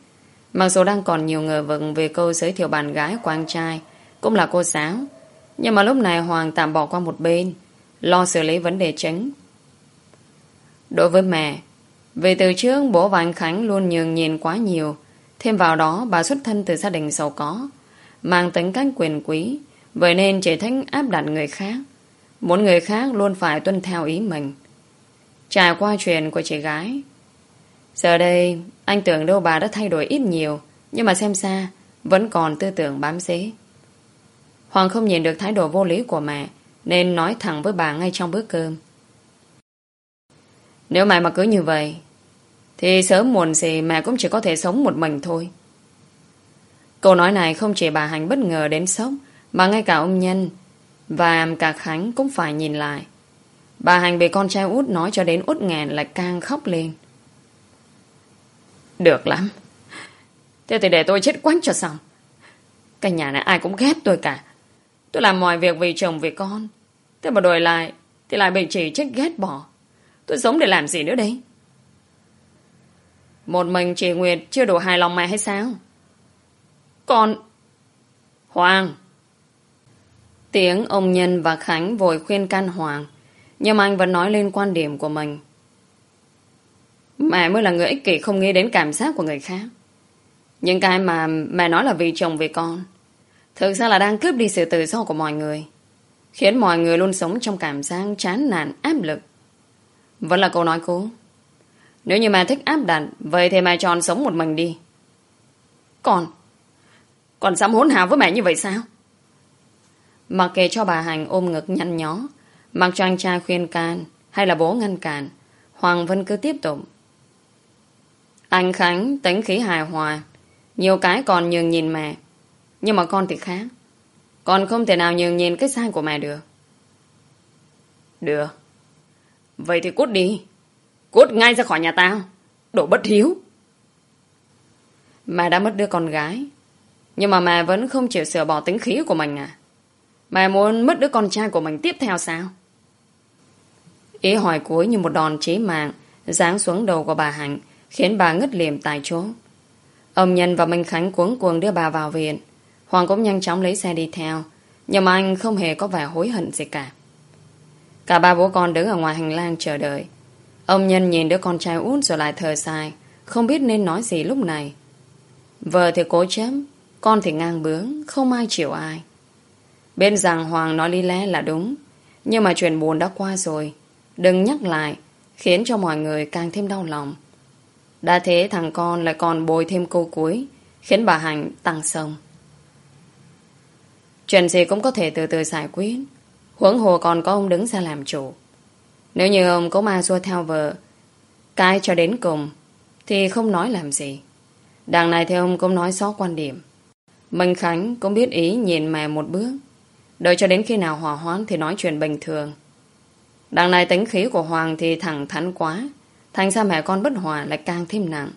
Mặc dù đang còn nhiều ngờ vực về câu giới thiệu bạn gái của anh trai, cũng là cô giáo. Nhưng mà lúc này Hoàng tạm bỏ qua một bên, lo xử lý vấn đề chính. Đối với mẹ, vì từ trước bố và anh Khánh luôn nhường nhìn quá nhiều, thêm vào đó bà xuất thân từ gia đình giàu có, mang tính cách quyền quý, vậy nên chỉ thích áp đặt người khác. Muốn người khác luôn phải tuân theo ý mình. Trải qua chuyện của chị gái Giờ đây, Anh tưởng đâu bà đã thay đổi ít nhiều, Nhưng mà xem xa Vẫn còn tư tưởng bám dế Hoàng không nhìn được thái độ vô lý của mẹ, Nên nói thẳng với bà ngay trong bữa cơm. Nếu mẹ mà cứ như vậy, Thì sớm muộn gì mẹ cũng chỉ có thể sống một mình thôi. Câu nói này không chỉ bà Hành bất ngờ đến sốc, Mà ngay cả ông Nhân Và cả Khánh cũng phải nhìn lại. Bà Hành bị con trai út nói cho đến út nghẹn lại càng khóc lên. Được lắm. Thế thì để tôi chết quánh cho xong. Cái nhà này ai cũng ghét tôi cả. Tôi làm mọi việc vì chồng, vì con. Thế mà đổi lại, thì lại bị chỉ trích ghét bỏ. Tôi sống để làm gì nữa đấy? Một mình chị Nguyệt chưa đủ hài lòng mẹ hay sao? Con... Hoàng! Tiếng ông Nhân và Khánh vội khuyên can Hoàng. Nhưng anh vẫn nói lên quan điểm của mình. Mẹ mới là người ích kỷ không nghĩ đến cảm giác của người khác. Những cái mà mẹ nói là vì chồng vì con. Thực ra là đang cướp đi sự tự do của mọi người. Khiến mọi người luôn sống trong cảm giác chán nản, áp lực. Vẫn là câu nói cũ. Nếu như mẹ thích áp đặt, vậy thì mẹ chọn sống một mình đi. Còn, còn dám hỗn hào với mẹ như vậy sao? Mặc kệ cho bà Hành ôm ngực nhăn nhó, Mặc cho anh trai khuyên can Hay là bố ngăn cản Hoàng Vân cứ tiếp tục anh Khánh tính khí hài hòa. Nhiều cái còn nhường nhìn mẹ. Nhưng mà con thì khác. Con không thể nào nhường nhìn cái sai của mẹ được. Được. Vậy thì cút đi. Cút ngay ra khỏi nhà tao. Đồ bất hiếu. Mẹ đã mất đứa con gái. Nhưng mà mẹ vẫn không chịu sửa bỏ tính khí của mình à? Mẹ muốn mất đứa con trai của mình tiếp theo sao? Ý hỏi cuối như một đòn chế mạng giáng xuống đầu của bà Hạnh khiến bà ngất liềm tại chỗ. Ông Nhân và Minh Khánh cuống cuồng đưa bà vào viện. Hoàng cũng nhanh chóng lấy xe đi theo, nhưng mà anh không hề có vẻ hối hận gì cả. Cả ba bố con đứng ở ngoài hành lang chờ đợi. Ông Nhân nhìn đứa con trai út rồi lại thở dài, không biết nên nói gì lúc này. Vợ thì cố chấm con thì ngang bướng, không ai chịu ai. Bên rằng Hoàng nói lý lẽ là đúng, nhưng mà chuyện buồn đã qua rồi Đừng nhắc lại, Khiến cho mọi người càng thêm đau lòng đã thế thằng con lại còn bồi thêm câu cuối, Khiến bà Hạnh tăng sông. Chuyện gì cũng có thể từ từ giải quyết. Huống hồ còn có ông đứng ra làm chủ. Nếu như ông có ma xua theo vợ, Cái cho đến cùng, Thì không nói làm gì. Đằng này thì ông cũng nói rõ quan điểm. Minh Khánh cũng biết ý nhìn mẹ một bước. Đợi cho đến khi nào hòa hoãn Thì nói chuyện bình thường. Đằng này tính khí của Hoàng thì thẳng thắn quá. Thành ra mẹ con bất hòa lại càng thêm nặng.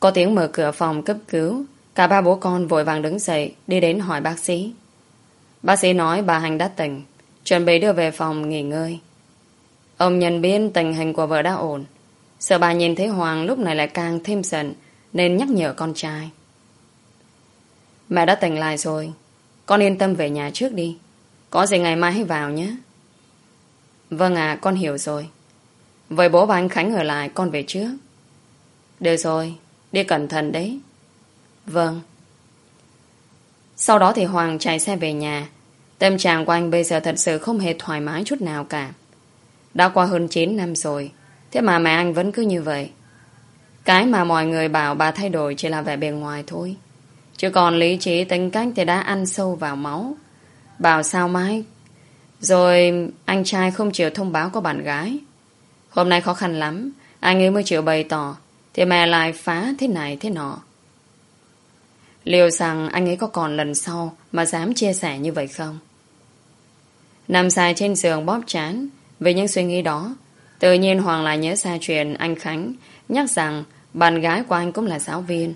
Có tiếng mở cửa phòng cấp cứu, Cả ba bố con vội vàng đứng dậy Đi đến hỏi bác sĩ. Bác sĩ nói bà Hành đã tỉnh, Chuẩn bị đưa về phòng nghỉ ngơi. Ông nhận biết tình hình của vợ đã ổn. Sợ bà nhìn thấy Hoàng lúc này lại càng thêm giận, Nên nhắc nhở con trai. Mẹ đã tỉnh lại rồi, Con yên tâm về nhà trước đi. Có gì ngày mai hãy vào nhé. Vâng à con hiểu rồi. Vậy bố và anh Khánh ở lại con về trước Được rồi Đi cẩn thận đấy Vâng Sau đó thì Hoàng chạy xe về nhà Tâm trạng của anh bây giờ thật sự không hề thoải mái chút nào cả. Đã qua hơn 9 năm rồi, thế mà mẹ anh vẫn cứ như vậy. Cái mà mọi người bảo bà thay đổi chỉ là vẻ bề ngoài thôi. Chứ còn lý trí tính cách thì đã ăn sâu vào máu. Bảo sao mãi. Rồi anh trai không chịu thông báo có bạn gái. Hôm nay khó khăn lắm, anh ấy mới chịu bày tỏ, thì mẹ lại phá thế này thế nọ. Liệu rằng anh ấy có còn lần sau mà dám chia sẻ như vậy không? Nằm dài trên giường bóp chán vì những suy nghĩ đó. Tự nhiên Hoàng lại nhớ ra chuyện anh Khánh nhắc rằng bạn gái của anh cũng là giáo viên.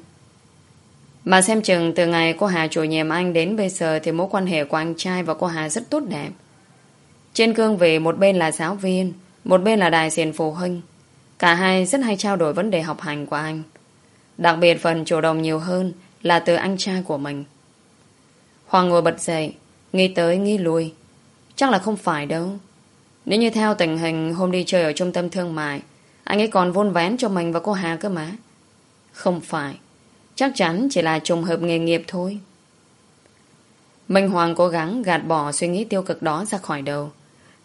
Mà xem chừng từ ngày cô Hà chủ nhiệm anh đến bây giờ thì mối quan hệ của anh trai và cô Hà rất tốt đẹp. Trên cương vị một bên là giáo viên, một bên là đại diện phụ huynh. Cả hai rất hay trao đổi vấn đề học hành của anh. Đặc biệt phần chủ động nhiều hơn là từ anh trai của mình. Hoàng ngồi bật dậy, nghĩ tới nghĩ lui. Chắc là không phải đâu. Nếu như theo tình hình hôm đi chơi ở trung tâm thương mại, anh ấy còn vôn vén cho mình và cô Hà cơ mà. Không phải. Chắc chắn chỉ là trùng hợp nghề nghiệp thôi. Minh Hoàng cố gắng gạt bỏ suy nghĩ tiêu cực đó ra khỏi đầu.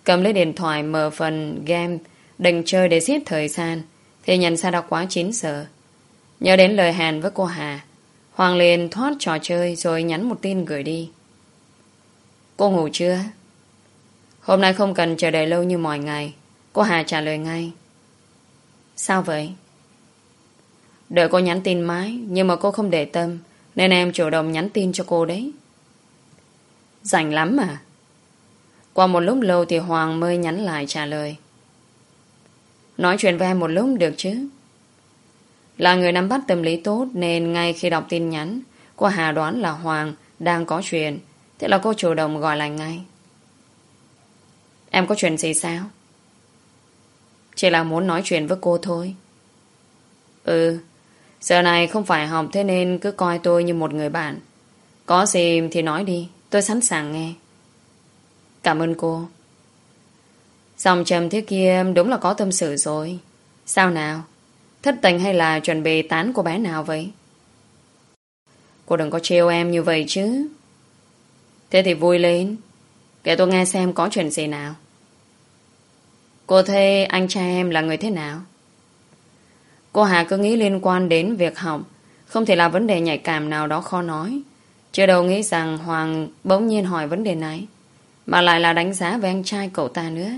Cầm lấy điện thoại mở phần game, định chơi để giết thời gian, thì nhận ra đã quá chín giờ. Nhớ đến lời hàn với cô Hà, Hoàng liền thoát trò chơi rồi nhắn một tin gửi đi. Cô ngủ chưa? Hôm nay không cần chờ đợi lâu như mọi ngày. Cô Hà trả lời ngay. Sao vậy? Đợi cô nhắn tin mãi, Nhưng mà cô không để tâm, Nên em chủ động nhắn tin cho cô đấy Rảnh lắm mà qua một lúc lâu thì Hoàng mới nhắn lại trả lời Nói chuyện với em một lúc được chứ Là người nắm bắt tâm lý tốt Nên ngay khi đọc tin nhắn Cô Hà đoán là Hoàng đang có chuyện Thế là cô chủ động gọi lại ngay Em có chuyện gì sao? Chỉ là muốn nói chuyện với cô thôi Ừ Giờ này không phải học thế nên cứ coi tôi như một người bạn. Có gì thì nói đi, tôi sẵn sàng nghe. Cảm ơn cô. Dòng trầm thế kia đúng là có tâm sự rồi. Sao nào? Thất tình hay là chuẩn bị tán cô bé nào vậy? Cô đừng có trêu em như vậy chứ. Thế thì vui lên. Kể tôi nghe xem có chuyện gì nào. Cô thấy anh trai em là người thế nào? Cô Hà cứ nghĩ liên quan đến việc học Không thể là vấn đề nhạy cảm nào đó khó nói Chưa đâu nghĩ rằng Hoàng bỗng nhiên hỏi vấn đề này mà lại là đánh giá về anh trai cậu ta nữa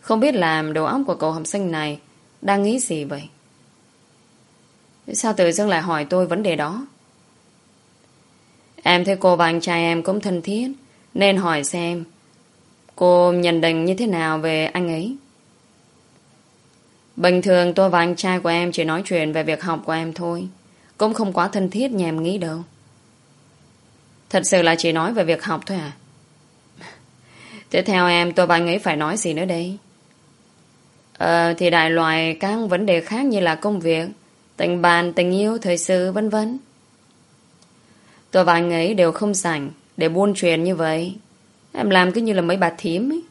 Không biết làm đầu óc của cậu học sinh này Đang nghĩ gì vậy Sao tự dưng lại hỏi tôi vấn đề đó Em thấy cô và anh trai em cũng thân thiết, Nên hỏi xem Cô nhận định như thế nào về anh ấy Bình thường tôi và anh trai của em chỉ nói chuyện về việc học của em thôi. Cũng không quá thân thiết như em nghĩ đâu. Thật sự là chỉ nói về việc học thôi à? Tiếp theo em tôi và anh ấy phải nói gì nữa đây? Ờ, thì đại loại các vấn đề khác như là công việc, tình bạn, tình yêu, thời sự, vân vân. Tôi và anh ấy đều không rảnh để buôn truyền như vậy. Em làm cứ như là mấy bà thím ấy.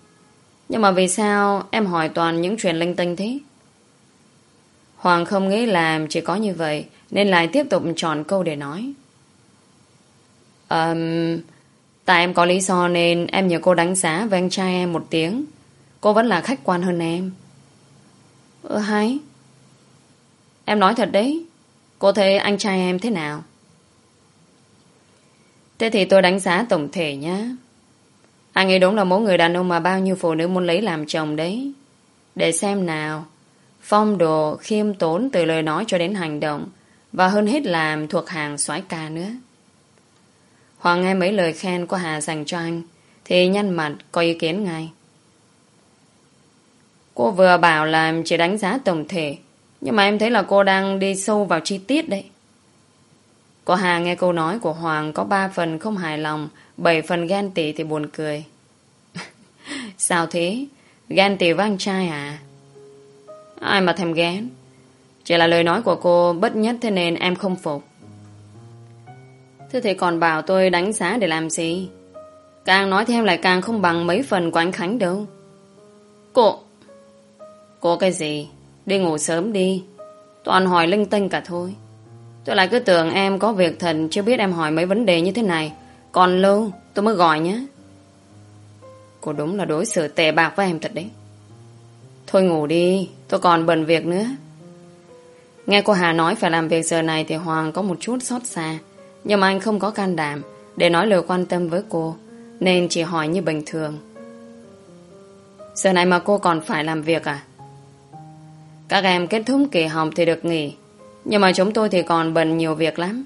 Nhưng mà vì sao em hỏi toàn những chuyện linh tinh thế? Hoàng không nghĩ là chỉ có như vậy nên lại tiếp tục chọn câu để nói. Um, tại em có lý do nên em nhờ cô đánh giá với anh trai em một tiếng. Cô vẫn là khách quan hơn em. Ừ hay. Em nói thật đấy. Cô thấy anh trai em thế nào? Thế thì tôi đánh giá tổng thể nhé. Anh ấy đúng là mỗi người đàn ông mà bao nhiêu phụ nữ muốn lấy làm chồng đấy. Để xem nào. Phong độ, khiêm tốn từ lời nói cho đến hành động và hơn hết làm thuộc hàng soái ca nữa. Hoàng nghe mấy lời khen của Hà dành cho anh, thì nhăn mặt có ý kiến ngay. Cô vừa bảo là chỉ đánh giá tổng thể, nhưng mà em thấy là cô đang đi sâu vào chi tiết đấy. Cô Hà nghe câu nói của Hoàng có ba phần không hài lòng, bảy phần ghen tị thì buồn cười. Sao thế? Ghen tị với anh trai à? Ai mà thèm ghen Chỉ là lời nói của cô bất nhất Thế nên em không phục Thế thì còn bảo tôi đánh giá để làm gì? Càng nói thêm lại càng không bằng mấy phần của anh Khánh đâu. Cô Cô cái gì? Đi ngủ sớm đi. Toàn hỏi linh tinh cả thôi. Tôi lại cứ tưởng em có việc thần Chưa biết em hỏi mấy vấn đề như thế này. Còn lâu tôi mới gọi nhé. Cô đúng là đối xử tệ bạc với em thật đấy. Thôi ngủ đi, tôi còn bận việc nữa. Nghe cô Hà nói phải làm việc giờ này thì Hoàng có một chút xót xa. Nhưng mà anh không có can đảm để nói lời quan tâm với cô, nên chỉ hỏi như bình thường. Giờ này mà cô còn phải làm việc à? Các em kết thúc kỳ học thì được nghỉ, nhưng mà chúng tôi thì còn bận nhiều việc lắm.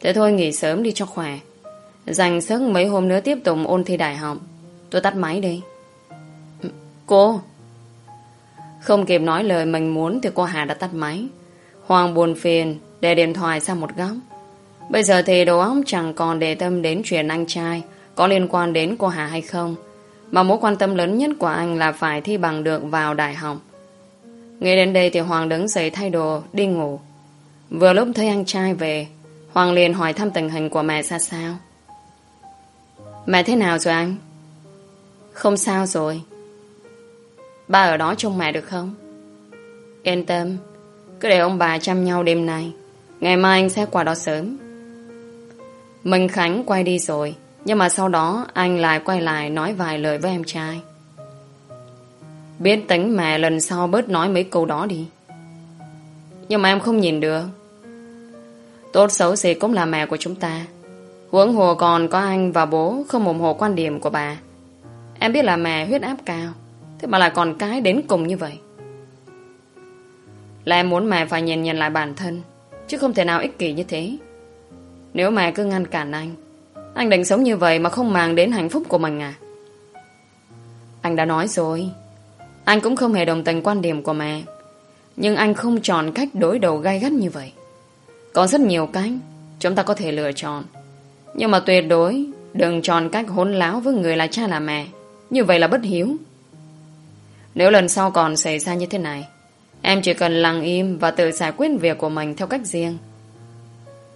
Thế thôi nghỉ sớm đi cho khỏe. Dành sức mấy hôm nữa tiếp tục ôn thi đại học. Tôi tắt máy đi. Cô! Không kịp nói lời mình muốn thì cô Hà đã tắt máy. Hoàng buồn phiền để điện thoại sang một góc. Bây giờ thì đầu óc chẳng còn để tâm đến chuyện anh trai có liên quan đến cô Hà hay không. Mà mối quan tâm lớn nhất của anh là phải thi bằng được vào đại học. Nghe đến đây thì Hoàng đứng dậy thay đồ, đi ngủ. Vừa lúc thấy anh trai về, Hoàng liền hỏi thăm tình hình của mẹ ra sao. Mẹ thế nào rồi anh? Không sao rồi. Ba ở đó trông mẹ được không? Yên tâm, cứ để ông bà chăm nhau đêm nay. Ngày mai anh sẽ qua đó sớm. Minh Khánh quay đi rồi, nhưng mà sau đó anh lại quay lại nói vài lời với em trai. Biết tính mẹ lần sau bớt nói mấy câu đó đi. Nhưng mà em không nhìn được. Tốt xấu gì cũng là mẹ của chúng ta. Huống hồ còn có anh và bố không ủng hộ quan điểm của bà. Em biết là mẹ huyết áp cao, thế mà lại còn cái đến cùng như vậy. Là em muốn mẹ phải nhìn nhận lại bản thân, chứ không thể nào ích kỷ như thế. Nếu mẹ cứ ngăn cản anh, anh định sống như vậy mà không màng đến hạnh phúc của mình à? Anh đã nói rồi, anh cũng không hề đồng tình quan điểm của mẹ. Nhưng anh không chọn cách đối đầu gay gắt như vậy. Có rất nhiều cách chúng ta có thể lựa chọn. Nhưng mà tuyệt đối đừng chọn cách hỗn láo với người là cha là mẹ. Như vậy là bất hiếu. Nếu lần sau còn xảy ra như thế này, em chỉ cần lặng im và tự giải quyết việc của mình theo cách riêng.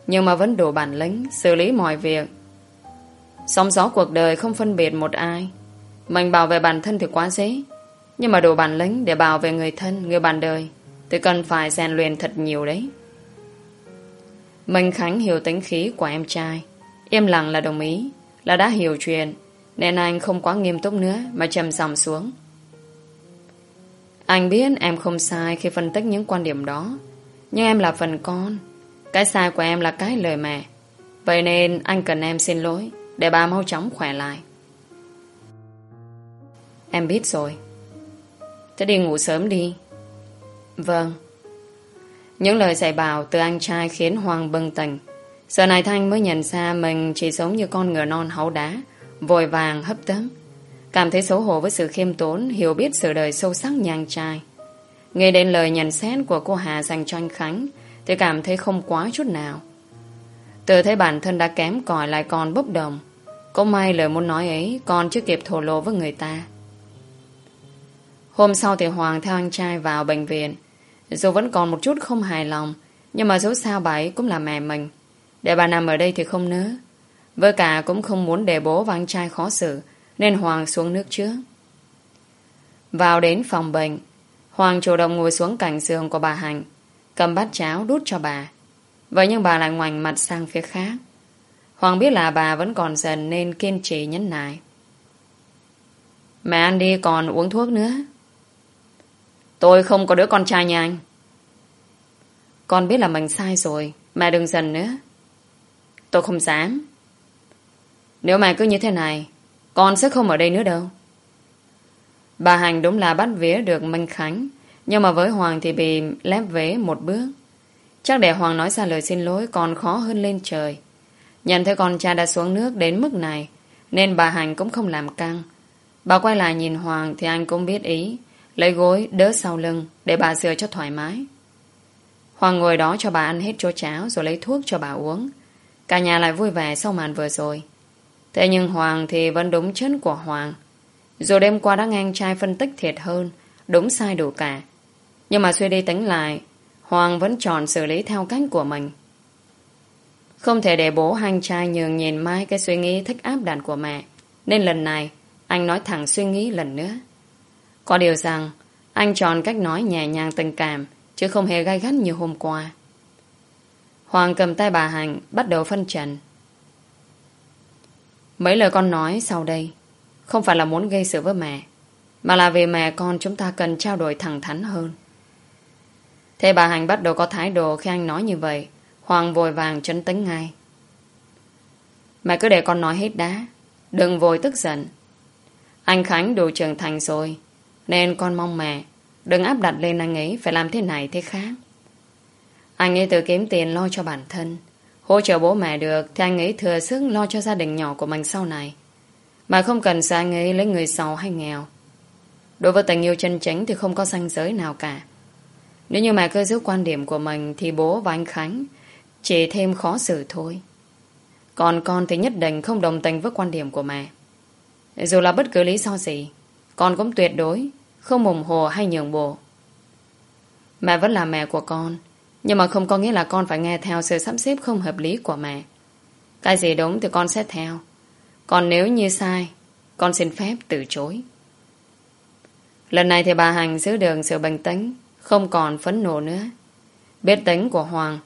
Nhưng mà vẫn đủ bản lĩnh xử lý mọi việc. Sóng gió cuộc đời không phân biệt một ai. Mình bảo vệ bản thân thì quá dễ. Nhưng mà đủ bản lĩnh để bảo vệ người thân, người bạn đời thì cần phải rèn luyện thật nhiều đấy. Minh Khánh hiểu tính khí của em trai. Im lặng là đồng ý, là đã hiểu chuyện, nên anh không quá nghiêm túc nữa mà trầm giọng xuống. Anh biết em không sai khi phân tích những quan điểm đó, nhưng em là phần con. Cái sai của em là cái lời mẹ. Vậy nên anh cần em xin lỗi để bà mau chóng khỏe lại. Em biết rồi. Thế đi ngủ sớm đi. Vâng. Những lời dạy bảo từ anh trai khiến Hoàng bừng tỉnh. Giờ này Thanh mới nhận ra mình chỉ giống như con ngựa non háu đá, vội vàng hấp tấp. Cảm thấy xấu hổ với sự khiêm tốn, hiểu biết sự đời sâu sắc như anh trai. Nghe đến lời nhận xét của cô Hà dành cho anh Khánh, thì cảm thấy không quá chút nào. Tự thấy bản thân đã kém cỏi lại còn bốc đồng. Có may lời muốn nói ấy còn chưa kịp thổ lộ với người ta. Hôm sau thì Hoàng theo anh trai vào bệnh viện. Dù vẫn còn một chút không hài lòng, nhưng mà dẫu sao bà ấy cũng là mẹ mình. Để bà nằm ở đây thì không nỡ. Với cả cũng không muốn để bố và anh trai khó xử, nên Hoàng xuống nước trước. Vào đến phòng bệnh, Hoàng chủ động ngồi xuống cạnh giường của bà Hạnh, cầm bát cháo đút cho bà. Vậy nhưng bà lại ngoảnh mặt sang phía khác. Hoàng biết là bà vẫn còn dần nên kiên trì nhấn nại. Mẹ ăn đi còn uống thuốc nữa. Tôi không có đứa con trai nhà anh. Con biết là mình sai rồi, mẹ đừng dần nữa. Tôi không dám. Nếu mẹ cứ như thế này, con sẽ không ở đây nữa đâu. Bà Hành đúng là bắt vía được Minh Khánh, nhưng mà với Hoàng thì bị lép vế một bước. Chắc để Hoàng nói ra lời xin lỗi còn khó hơn lên trời. Nhận thấy con trai đã xuống nước đến mức này, nên bà Hành cũng không làm căng. Bà quay lại nhìn Hoàng thì anh cũng biết ý, lấy gối đỡ sau lưng để bà dựa cho thoải mái. Hoàng ngồi đó cho bà ăn hết chỗ cháo rồi lấy thuốc cho bà uống. Cả nhà lại vui vẻ sau màn vừa rồi. Thế nhưng Hoàng thì vẫn đúng chân của Hoàng. Dù đêm qua đã nghe anh trai phân tích thiệt hơn, đúng sai đủ cả. Nhưng mà suy đi tính lại, Hoàng vẫn chọn xử lý theo cách của mình. Không thể để bố anh trai nhường nhìn mai cái suy nghĩ thích áp đặt của mẹ. Nên lần này, anh nói thẳng suy nghĩ lần nữa. Có điều rằng, anh chọn cách nói nhẹ nhàng tình cảm, chứ không hề gai gắt như hôm qua. Hoàng cầm tay bà Hạnh, bắt đầu phân trần. Mấy lời con nói sau đây, Không phải là muốn gây sự với mẹ Mà là vì mẹ con chúng ta cần trao đổi thẳng thắn hơn Thế bà Hành bắt đầu có thái độ khi anh nói như vậy. Hoàng vội vàng chấn tĩnh ngay. Mẹ cứ để con nói hết đã. Đừng vội tức giận. Anh Khánh đủ trưởng thành rồi, Nên con mong mẹ Đừng áp đặt lên anh ấy Phải làm thế này thế khác. Anh ấy tự kiếm tiền lo cho bản thân, Hỗ trợ bố mẹ được Thì anh ấy thừa sức lo cho gia đình nhỏ của mình sau này. Mà không cần sợ anh ấy lấy người giàu hay nghèo. Đối với tình yêu chân chính Thì không có ranh giới nào cả. Nếu như mẹ cứ giữ quan điểm của mình Thì bố và anh Khánh Chỉ thêm khó xử thôi. Còn con thì nhất định không đồng tình với quan điểm của mẹ. Dù là bất cứ lý do gì, Con cũng tuyệt đối Không ủng hộ hay nhường bộ. Mẹ vẫn là mẹ của con, Nhưng mà không có nghĩa là con phải nghe theo Sự sắp xếp không hợp lý của mẹ. Cái gì đúng thì con sẽ theo. Còn nếu như sai, Con xin phép từ chối. Lần này thì bà Hành giữ đường sự bình tĩnh không còn phấn nộ nữa. Biết tính của Hoàng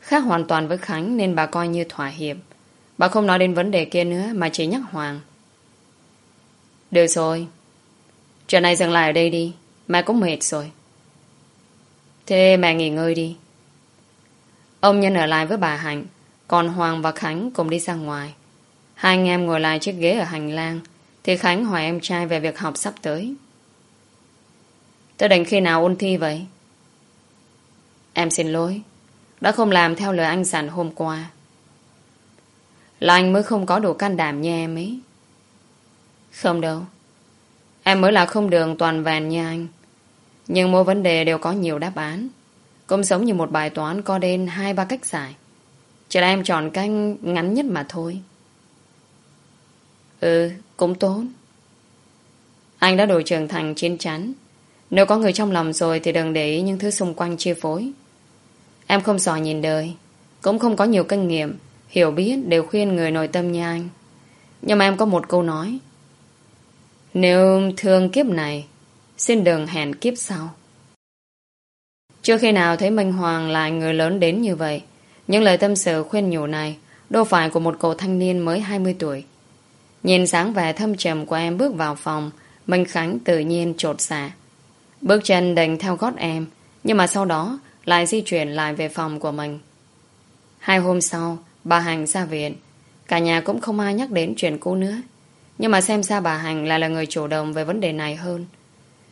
Khác hoàn toàn với Khánh Nên bà coi như thỏa hiệp. Bà không nói đến vấn đề kia nữa Mà chỉ nhắc Hoàng. Được rồi. Chuyện này dừng lại ở đây đi. Mẹ cũng mệt rồi. Thế mẹ nghỉ ngơi đi. Ông Nhân ở lại với bà Hạnh, Còn Hoàng và Khánh cùng đi ra ngoài. Hai anh em ngồi lại chiếc ghế ở hành lang, Thì Khánh hỏi em trai về việc học sắp tới. Tôi đành khi nào ôn thi vậy? Em xin lỗi Đã không làm theo lời anh dặn hôm qua. Là anh mới không có đủ can đảm như em ấy. Không đâu Em mới là không đường toàn vẹn như anh. Nhưng mỗi vấn đề đều có nhiều đáp án. Cũng giống như một bài toán có đến hai ba cách giải. Chỉ là em chọn cách ngắn nhất mà thôi. Ừ, cũng tốt. Anh đã đổi trưởng thành chiến chắn. Nếu có người trong lòng rồi Thì đừng để ý những thứ xung quanh chia phối. Em không giỏi nhìn đời, Cũng không có nhiều kinh nghiệm, Hiểu biết đều khuyên người nội tâm như anh. Nhưng mà em có một câu nói, nếu thương kiếp này, Xin đừng hẹn kiếp sau. Chưa khi nào thấy Minh Hoàng lại người lớn đến như vậy, Những lời tâm sự khuyên nhủ này Đâu phải của một cậu thanh niên mới 20 tuổi. Nhìn sáng vẻ thâm trầm của em bước vào phòng, Minh Khánh tự nhiên trột xả. Dạ. Bước chân đành theo gót em, Nhưng mà sau đó Lại di chuyển lại về phòng của mình Hai hôm sau, Bà Hành ra viện Cả nhà cũng không ai nhắc đến chuyện cũ nữa nhưng mà xem ra bà Hành lại là người chủ động về vấn đề này hơn.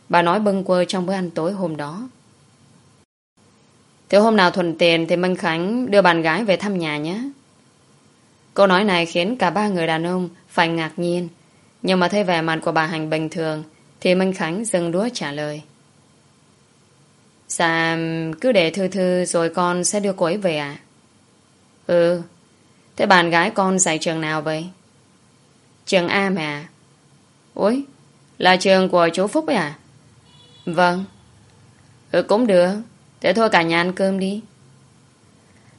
Bà nói bâng quơ trong bữa ăn tối hôm đó. Thế hôm nào thuận tiền thì Minh Khánh đưa bạn gái về thăm nhà nhé. Câu nói này khiến cả ba người đàn ông phải ngạc nhiên. Nhưng mà thấy vẻ mặt của bà Hành bình thường, thì Minh Khánh dừng đũa trả lời. Dạ, cứ để thư thư rồi con sẽ đưa cô ấy về à? Ừ, thế bạn gái con dạy trường nào vậy? Trường A mà Ôi Là trường của chú Phúc ấy à Vâng. Ừ cũng được. Thế thôi cả nhà ăn cơm đi.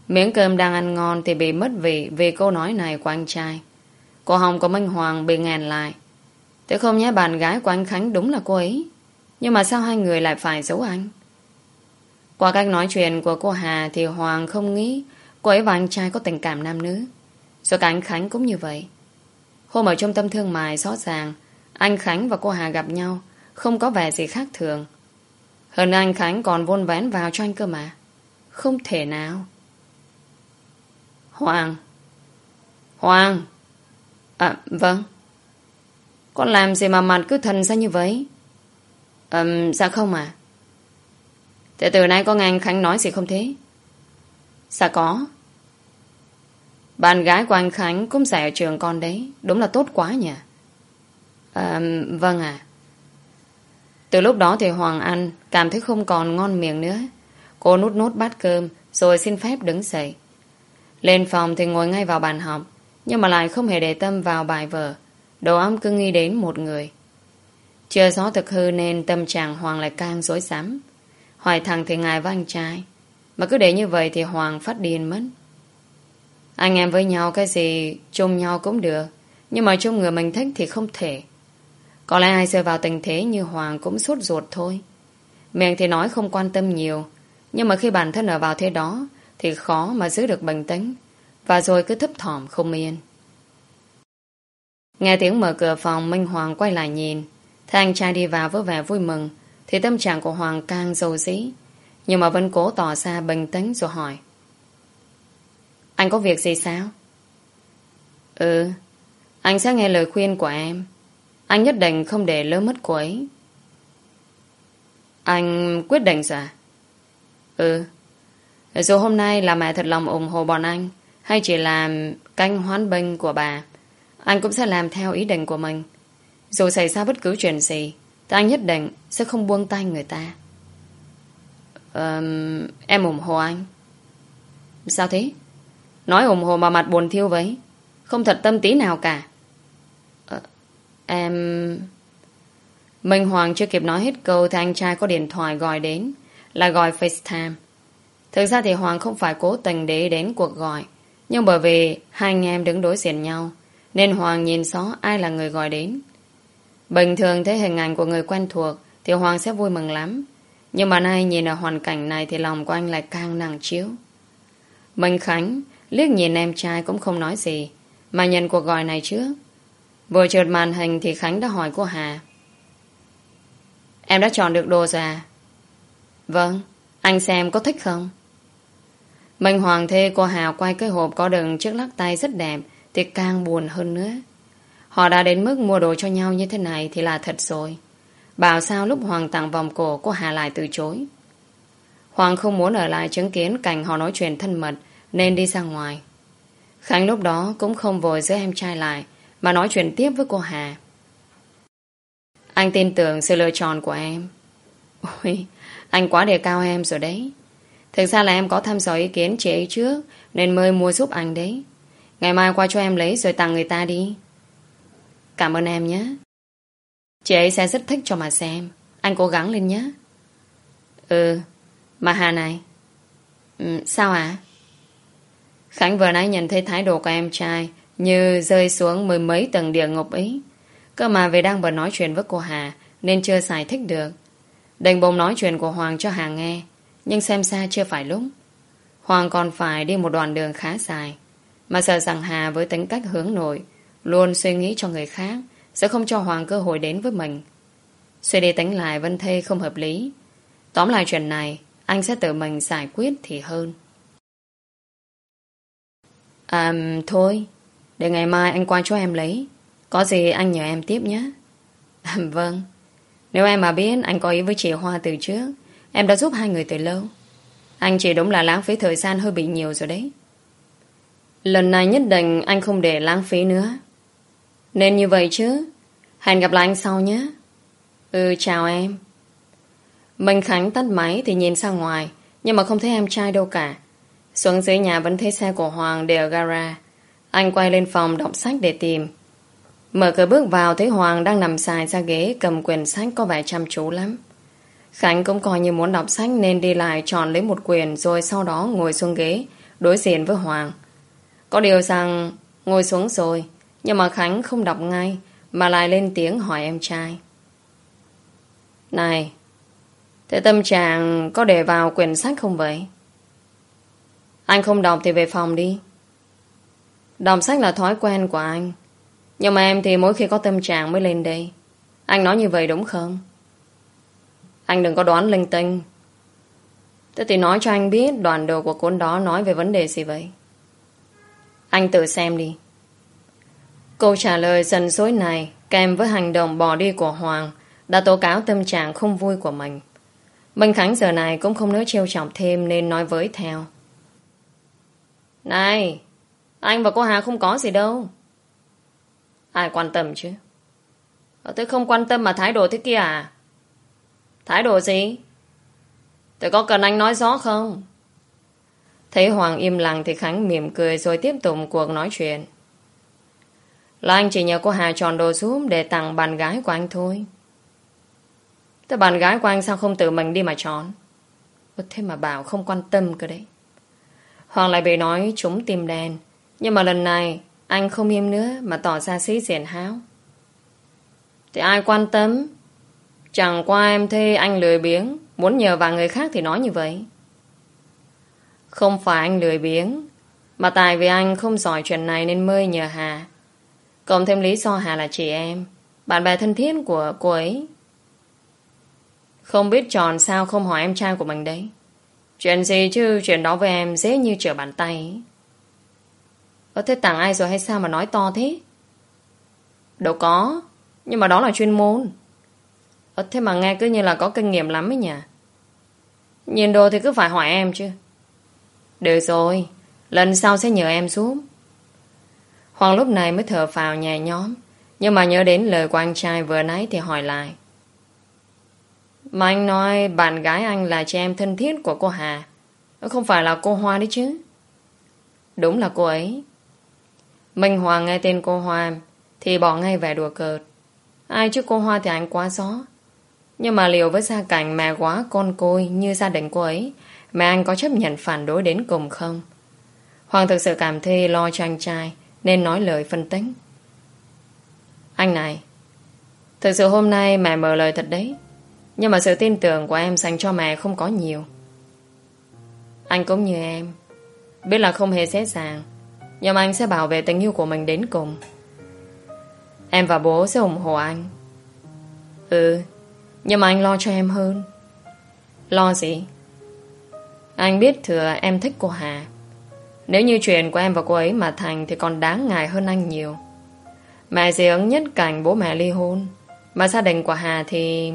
Miếng cơm đang ăn ngon Thì bị mất vị vì câu nói này của anh trai. Cô Hồng của Minh Hoàng bị ngàn lại. Thế không nhé bạn gái của anh Khánh đúng là cô ấy. Nhưng mà sao hai người lại phải giấu anh? Qua cách nói chuyện của cô Hà Thì Hoàng không nghĩ Cô ấy và anh trai có tình cảm nam nữ. Rồi cả anh Khánh cũng như vậy. Hôm ở trung tâm thương mại rõ ràng Anh Khánh và cô Hà gặp nhau, Không có vẻ gì khác thường. Hơn anh Khánh còn vôn vén vào cho anh cơ mà. Không thể nào. Hoàng. Hoàng. À vâng. Con làm gì mà mặt cứ thần ra như vậy? Ừm dạ không à Thế từ nay có nghe anh Khánh nói gì không thế Dạ có bạn gái của anh Khánh cũng dạy ở trường con đấy. Đúng là tốt quá nhỉ. À, vâng à. Từ lúc đó thì Hoàng Anh cảm thấy không còn ngon miệng nữa. Cô nút nút bát cơm rồi xin phép đứng dậy. Lên phòng thì ngồi ngay vào bàn học nhưng mà lại không hề để tâm vào bài vở. Đầu óc cứ nghĩ đến một người. Chưa rõ thực hư nên tâm trạng Hoàng lại càng dối rắm Hỏi thằng thì ngài với anh trai. Mà cứ để như vậy thì Hoàng phát điên mất. Anh em với nhau, cái gì chung nhau cũng được. Nhưng mà chung người mình thích thì không thể. Có lẽ ai rơi vào tình thế như Hoàng cũng sốt ruột thôi. Miệng thì nói không quan tâm nhiều. Nhưng mà khi bản thân ở vào thế đó, Thì khó mà giữ được bình tĩnh. Và rồi cứ thấp thỏm không yên. Nghe tiếng mở cửa phòng, Minh Hoàng quay lại nhìn. Thấy anh trai đi vào với vẻ vui mừng. Thì tâm trạng của Hoàng càng dầu dĩ Nhưng mà vẫn cố tỏ ra bình tĩnh rồi hỏi. Anh có việc gì sao? Ừ Anh sẽ nghe lời khuyên của em. Anh nhất định không để lỡ mất cô ấy. Anh quyết định rồi à? Ừ. Dù hôm nay là mẹ thật lòng ủng hộ bọn anh, Hay chỉ làm canh hoán binh của bà, Anh cũng sẽ làm theo ý định của mình. Dù xảy ra bất cứ chuyện gì thì anh nhất định sẽ không buông tay người ta. Um, Em ủng hộ anh. Sao thế? Nói ủng hộ mà mặt buồn thiêu vậy. Không thật tâm tí nào cả. Uh, Em Minh Hoàng chưa kịp nói hết câu Thì anh trai có điện thoại gọi đến Là gọi FaceTime. Thực ra thì Hoàng không phải cố tình để đến cuộc gọi Nhưng bởi vì Hai anh em đứng đối diện nhau Nên Hoàng nhìn rõ ai là người gọi đến. Bình thường thấy hình ảnh của người quen thuộc Thì Hoàng sẽ vui mừng lắm Nhưng mà nay nhìn ở hoàn cảnh này Thì lòng của anh lại càng nặng chiếu Minh Khánh liếc nhìn em trai cũng không nói gì Mà nhận cuộc gọi này trước Vừa trượt màn hình thì Khánh đã hỏi cô Hà Em đã chọn được đồ rồi à? Vâng, anh xem có thích không? Minh Hoàng thê cô Hà quay cái hộp có đựng chiếc lắc tay rất đẹp thì càng buồn hơn nữa. Họ đã đến mức mua đồ cho nhau như thế này thì là thật rồi. Bảo sao lúc Hoàng tặng vòng cổ cô Hà lại từ chối. Hoàng không muốn ở lại chứng kiến cảnh họ nói chuyện thân mật nên đi ra ngoài. Khánh lúc đó cũng không vội giữ em trai lại mà nói chuyện tiếp với cô Hà. Anh tin tưởng sự lựa chọn của em. Ôi, anh quá đề cao em rồi đấy. Thực ra là em có thăm dò ý kiến chị ấy trước nên mới mua giúp anh đấy. Ngày mai qua cho em lấy rồi tặng người ta đi. Cảm ơn em nhé. Chị ấy sẽ rất thích cho mà xem. Anh cố gắng lên nhé. Ừ, mà Hà này. Ừ, sao ạ? À? Khánh vừa nãy nhận thấy thái độ của em trai như rơi xuống mười mấy tầng địa ngục ấy. Cơ mà vì đang vừa nói chuyện với cô Hà nên chưa giải thích được. Đành bồng nói chuyện của Hoàng cho Hà nghe nhưng xem xa chưa phải lúc. Hoàng còn phải đi một đoạn đường khá dài mà sợ rằng Hà với tính cách hướng nội luôn suy nghĩ cho người khác sẽ không cho Hoàng cơ hội đến với mình. Suy đi tính lại Vân Thê không hợp lý. Tóm lại chuyện này anh sẽ tự mình giải quyết thì hơn. À, thôi, để ngày mai anh qua cho em lấy. Có gì anh nhờ em tiếp nhé. À, vâng. Nếu em mà biết anh có ý với chị Hoa từ trước, em đã giúp hai người từ lâu. Anh chỉ đúng là lãng phí thời gian hơi bị nhiều rồi đấy. Lần này nhất định anh không để lãng phí nữa. Nên như vậy chứ. Hẹn gặp lại anh sau nhé. Ừ, chào em. Minh Khánh tắt máy thì nhìn ra ngoài, nhưng mà không thấy em trai đâu cả. Xuống dưới nhà vẫn thấy xe của Hoàng để ở gara. Anh quay lên phòng đọc sách để tìm. Mở cửa bước vào thấy Hoàng đang nằm xài ra ghế cầm quyển sách có vẻ chăm chú lắm. Khánh cũng coi như muốn đọc sách nên đi lại chọn lấy một quyển rồi sau đó ngồi xuống ghế đối diện với Hoàng. Có điều rằng ngồi xuống rồi nhưng mà Khánh không đọc ngay mà lại lên tiếng hỏi em trai. Này, thế tâm trạng có để vào quyển sách không vậy? Anh không đọc thì về phòng đi. Đọc sách là thói quen của anh. Nhưng mà em thì mỗi khi có tâm trạng mới lên đây. Anh nói như vậy đúng không? Anh đừng có đoán linh tinh. Thế thì nói cho anh biết đoạn đồ của cuốn đó nói về vấn đề gì vậy? Anh tự xem đi. Câu trả lời dần dối này kèm với hành động bỏ đi của Hoàng đã tố cáo tâm trạng không vui của mình. Minh Khánh giờ này cũng không nỡ trêu chọc thêm nên nói với theo. Này, anh và cô Hà không có gì đâu. Ai quan tâm chứ? Ờ, tôi không quan tâm mà thái độ thế kia à? Thái độ gì? Tôi có cần anh nói rõ không? Thấy Hoàng im lặng thì Khánh mỉm cười rồi tiếp tục cuộc nói chuyện. Là anh chỉ nhờ cô Hà chọn đồ giúp để tặng bạn gái của anh thôi. Thế bạn gái của anh sao không tự mình đi mà chọn? Thế mà bảo không quan tâm cơ đấy. Hoàng lại bị nói chúng tìm đèn, Nhưng mà lần này anh không im nữa mà tỏ ra sĩ diện háo. Thì ai quan tâm? Chẳng qua em thê anh lười biếng Muốn nhờ vào người khác thì nói như vậy Không phải anh lười biếng Mà tại vì anh không giỏi chuyện này Nên mới nhờ Hà Cộng thêm lý do Hà là chị em. Bạn bè thân thiết của cô ấy. Không biết tròn sao không hỏi em trai của mình đấy. Chuyện gì chứ? Chuyện đó với em dễ như trở bàn tay. Ơ thế tặng ai rồi hay sao mà nói to thế? Đâu có. Nhưng mà đó là chuyên môn. Ơ, thế mà nghe cứ như là có kinh nghiệm lắm ấy nhỉ? Nhìn đồ thì cứ phải hỏi em chứ. Được rồi. Lần sau sẽ nhờ em giúp. Hoàng lúc này mới thở phào nhẹ nhõm, Nhưng mà nhớ đến lời của anh trai vừa nãy Thì hỏi lại. Mà anh nói bạn gái anh là chị em thân thiết của cô Hà. Không phải là cô Hoa đấy chứ? Đúng là cô ấy. Minh Hoàng nghe tên cô Hoa Thì bỏ ngay vẻ đùa cợt. Ai chứ cô Hoa thì anh quá gió Nhưng mà liệu với gia cảnh mẹ quá con côi Như gia đình cô ấy, Mẹ anh có chấp nhận phản đối đến cùng không? Hoàng thực sự cảm thấy lo cho anh trai nên nói lời phân tích Anh này, Thực sự hôm nay mẹ mở lời thật đấy, Nhưng mà sự tin tưởng của em dành cho mẹ không có nhiều. Anh cũng như em, Biết là không hề dễ dàng, Nhưng mà anh sẽ bảo vệ tình yêu của mình đến cùng. Em và bố sẽ ủng hộ anh. Ừ Nhưng mà anh lo cho em hơn. Lo gì? Anh biết thừa em thích cô Hà nếu như chuyện của em và cô ấy mà thành Thì còn đáng ngại hơn anh nhiều. Mẹ dì ứng nhất cảnh bố mẹ ly hôn. Mà gia đình của Hà thì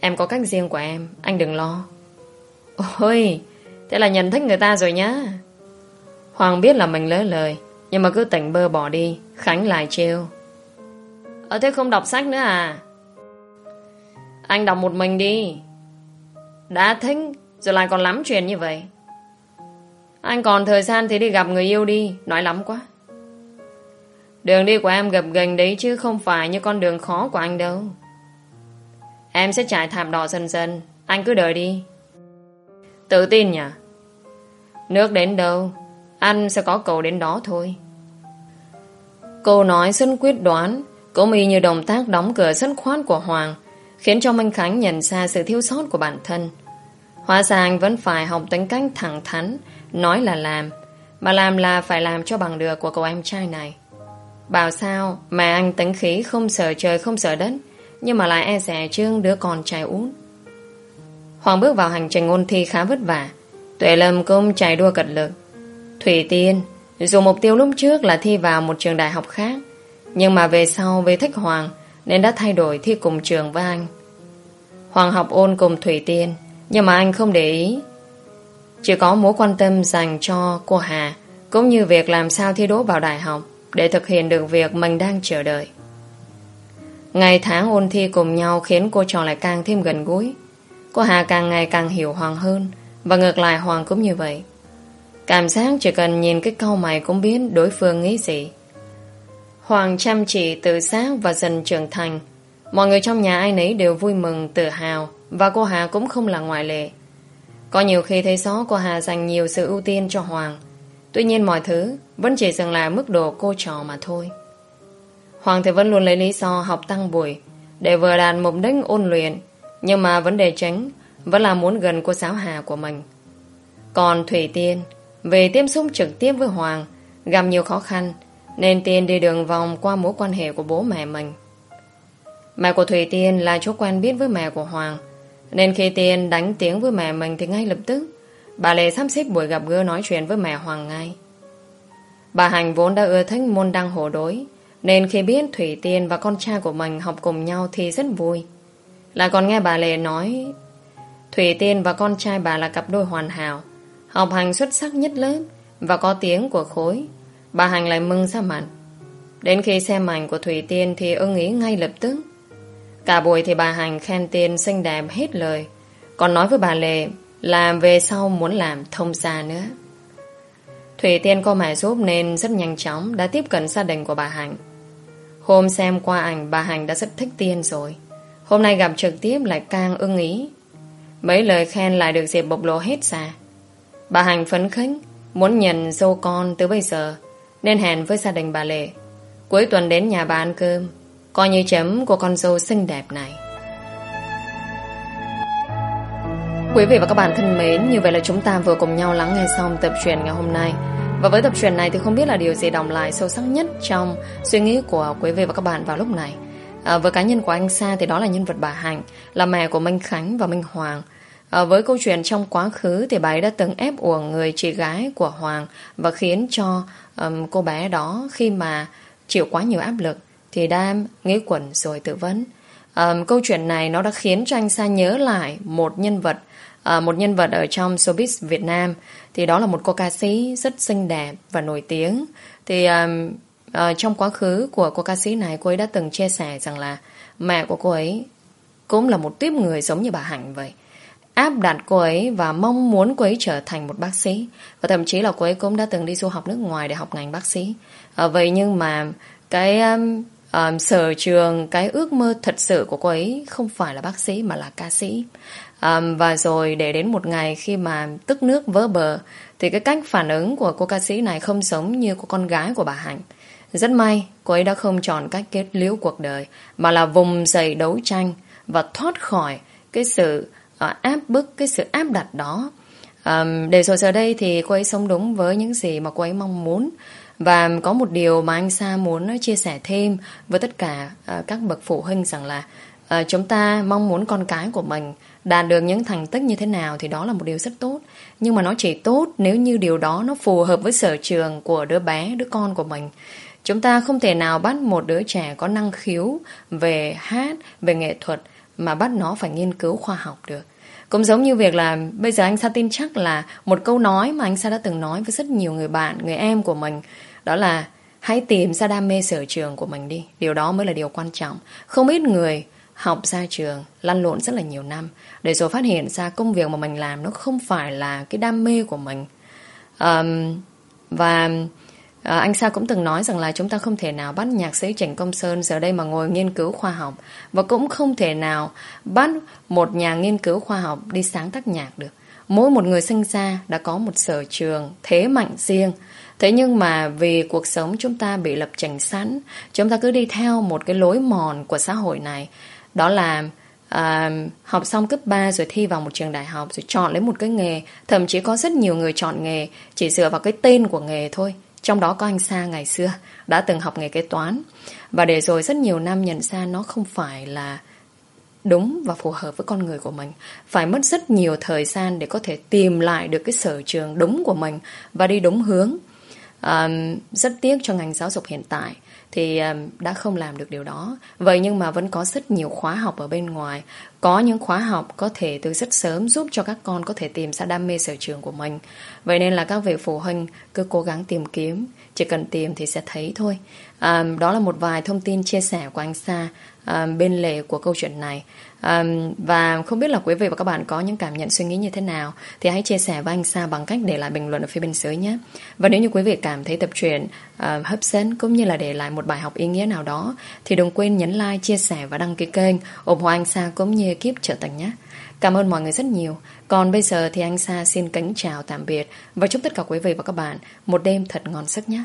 Em có cách riêng của em, Anh đừng lo. Ôi, Thế là nhận thích người ta rồi nhá. Hoàng biết là mình lỡ lời, Nhưng mà cứ tỉnh bơ bỏ đi, Khánh lại trêu. Ở thế không đọc sách nữa à? Anh đọc một mình đi. Đã thích, Rồi lại còn lắm chuyện như vậy anh còn thời gian thì đi gặp người yêu đi, Nói lắm quá. Đường đi của em gặp ghềnh đấy chứ không phải như con đường khó của anh đâu. Em sẽ trải thảm đỏ dần dần, Anh cứ đợi đi. Tự tin nhỉ? Nước đến đâu, Anh sẽ có cầu đến đó thôi. Cô nói rất quyết đoán, Cũng y như động tác đóng cửa sân khoát của Hoàng, Khiến cho Minh Khánh nhận ra sự thiếu sót của bản thân. Hóa ra anh vẫn phải học tính cách thẳng thắn Nói là làm. Mà làm là phải làm cho bằng được của cậu em trai này. Bảo sao Mà anh tính khí không sợ trời không sợ đất, Nhưng mà lại e rẻ trương đứa con trai út Hoàng bước vào hành trình ôn thi khá vất vả. Tuệ Lâm cũng chạy đua cật lực. Thủy Tiên, Dù mục tiêu lúc trước là thi vào một trường đại học khác, Nhưng mà về sau vì thích Hoàng Nên đã thay đổi thi cùng trường với anh. Hoàng học ôn cùng Thủy Tiên, Nhưng mà anh không để ý chỉ có mối quan tâm dành cho cô Hà cũng như việc làm sao thi đỗ vào đại học để thực hiện được việc mình đang chờ đợi. Ngày tháng ôn thi cùng nhau khiến cô trò lại càng thêm gần gũi. Cô Hà càng ngày càng hiểu Hoàng hơn và ngược lại Hoàng cũng như vậy. Cảm giác chỉ cần nhìn cái câu mày cũng biết đối phương nghĩ gì. Hoàng chăm chỉ tự giác và dần trưởng thành. Mọi người trong nhà ai nấy đều vui mừng, tự hào và cô Hà cũng không là ngoại lệ. Có nhiều khi thấy rõ cô Hà dành nhiều sự ưu tiên cho Hoàng. Tuy nhiên mọi thứ Vẫn chỉ dừng lại mức độ cô trò mà thôi. Hoàng thì vẫn luôn lấy lý do học tăng buổi Để vừa đạt mục đích ôn luyện, Nhưng mà vấn đề chính Vẫn là muốn gần cô giáo Hà của mình. Còn Thủy Tiên Về tiếp xúc trực tiếp với Hoàng, Gặp nhiều khó khăn, Nên Tiên đi đường vòng qua mối quan hệ của bố mẹ mình. Mẹ của Thủy Tiên là chỗ quen biết với mẹ của Hoàng nên khi Tiên đánh tiếng với mẹ mình thì ngay lập tức, bà Lê sắp xếp buổi gặp gỡ nói chuyện với mẹ Hoàng ngay. Bà Hành vốn đã ưa thích môn đăng hổ đối, nên khi biết Thủy Tiên và con trai của mình học cùng nhau thì rất vui. Lại còn nghe bà Lê nói, Thủy Tiên và con trai bà là cặp đôi hoàn hảo, học hành xuất sắc nhất lớp và có tiếng của khối. Bà Hành lại mừng ra mặt. Đến khi xem ảnh của Thủy Tiên thì ưng ý ngay lập tức Cả buổi thì bà Hành khen Tiên xinh đẹp hết lời. Còn nói với bà Lệ Là về sau muốn làm thông xa nữa. Thủy Tiên có mẹ giúp nên rất nhanh chóng Đã tiếp cận gia đình của bà Hành Hôm xem qua ảnh, Bà Hành đã rất thích Tiên rồi. Hôm nay gặp trực tiếp lại càng ưng ý. Mấy lời khen lại được dịp bộc lộ hết ra. Bà Hành phấn khích, Muốn nhận dâu con từ bây giờ, Nên hẹn với gia đình bà Lệ. Cuối tuần đến nhà bà ăn cơm. Coi như chấm của con dâu xinh đẹp này Quý vị và các bạn thân mến Như vậy là chúng ta vừa cùng nhau lắng nghe xong tập truyền ngày hôm nay Và với tập truyền này thì không biết là điều gì đồng lại sâu sắc nhất trong suy nghĩ của quý vị và các bạn vào lúc này. À, với cá nhân của anh Sa thì đó là nhân vật bà Hạnh, là mẹ của Minh Khánh và Minh Hoàng. À, với câu chuyện trong quá khứ thì bà ấy đã từng ép uổng người chị gái của Hoàng và khiến cho um, cô bé đó khi mà chịu quá nhiều áp lực thì đam nghĩ quẩn rồi tự vấn. À, câu chuyện này nó đã khiến cho anh Sa nhớ lại một nhân vật à, một nhân vật ở trong showbiz Việt Nam. Thì đó là một cô ca sĩ rất xinh đẹp và nổi tiếng. Thì à, à, trong quá khứ của cô ca sĩ này cô ấy đã từng chia sẻ rằng là mẹ của cô ấy cũng là một tiếp người giống như bà Hạnh vậy. Áp đặt cô ấy và mong muốn cô ấy trở thành một bác sĩ. Và thậm chí là cô ấy cũng đã từng đi du học nước ngoài để học ngành bác sĩ. À, vậy nhưng mà cái um, um, sở trường cái ước mơ thật sự của cô ấy không phải là bác sĩ mà là ca sĩ. Um, và rồi để đến một ngày khi mà tức nước vỡ bờ thì cái cách phản ứng của cô ca sĩ này không giống như của con gái của bà Hạnh. Rất may cô ấy đã không chọn cách kết liễu cuộc đời mà là vùng dậy đấu tranh và thoát khỏi cái sự uh, áp bức cái sự áp đặt đó. Um, để rồi giờ đây thì cô ấy sống đúng với những gì mà cô ấy mong muốn và có một điều mà anh Sa muốn chia sẻ thêm với tất cả à, các bậc phụ huynh rằng là à, chúng ta mong muốn con cái của mình đạt được những thành tích như thế nào thì đó là một điều rất tốt. Nhưng mà nó chỉ tốt nếu như điều đó nó phù hợp với sở trường của đứa bé, đứa con của mình. Chúng ta không thể nào bắt một đứa trẻ có năng khiếu về hát, về nghệ thuật mà bắt nó phải nghiên cứu khoa học được. Cũng giống như việc là bây giờ anh Sa tin chắc là một câu nói mà anh Sa đã từng nói với rất nhiều người bạn, người em của mình đó là hãy tìm ra đam mê sở trường của mình đi. Điều đó mới là điều quan trọng. Không ít người học ra trường, lăn lộn rất là nhiều năm để rồi phát hiện ra công việc mà mình làm nó không phải là cái đam mê của mình. Um, và À, anh Sa cũng từng nói rằng là chúng ta không thể nào bắt nhạc sĩ Trần Công Sơn giờ đây mà ngồi nghiên cứu khoa học và cũng không thể nào bắt một nhà nghiên cứu khoa học đi sáng tác nhạc được. Mỗi một người sinh ra đã có một sở trường, thế mạnh riêng. Thế nhưng mà vì cuộc sống chúng ta bị lập trình sẵn, chúng ta cứ đi theo một cái lối mòn của xã hội này. Đó là uh, học xong cấp 3 rồi thi vào một trường đại học rồi chọn lấy một cái nghề. Thậm chí có rất nhiều người chọn nghề chỉ dựa vào cái tên của nghề thôi. Trong đó có anh Sa ngày xưa đã từng học nghề kế toán. Và để rồi rất nhiều năm nhận ra nó không phải là đúng và phù hợp với con người của mình. Phải mất rất nhiều thời gian để có thể tìm lại được cái sở trường đúng của mình và đi đúng hướng um, rất tiếc cho ngành giáo dục hiện tại thì đã không làm được điều đó. Vậy nhưng mà vẫn có rất nhiều khóa học ở bên ngoài. Có những khóa học có thể từ rất sớm giúp cho các con có thể tìm ra đam mê sở trường của mình. Vậy nên là các vị phụ huynh cứ cố gắng tìm kiếm. Chỉ cần tìm thì sẽ thấy thôi. um, đó là một vài thông tin chia sẻ của anh Sa um, bên lề của câu chuyện này. À, và không biết là quý vị và các bạn có những cảm nhận suy nghĩ như thế nào thì hãy chia sẻ với anh Sa bằng cách để lại bình luận ở phía bên dưới nhé. Và nếu như quý vị cảm thấy tập truyện uh, hấp dẫn cũng như là để lại một bài học ý nghĩa nào đó thì đừng quên nhấn like, chia sẻ và đăng ký kênh ủng hộ anh Sa cũng như kiếp trợ thành nhé. Cảm ơn mọi người rất nhiều. Còn bây giờ thì anh Sa xin kính chào tạm biệt và chúc tất cả quý vị và các bạn một đêm thật ngon giấc nhé.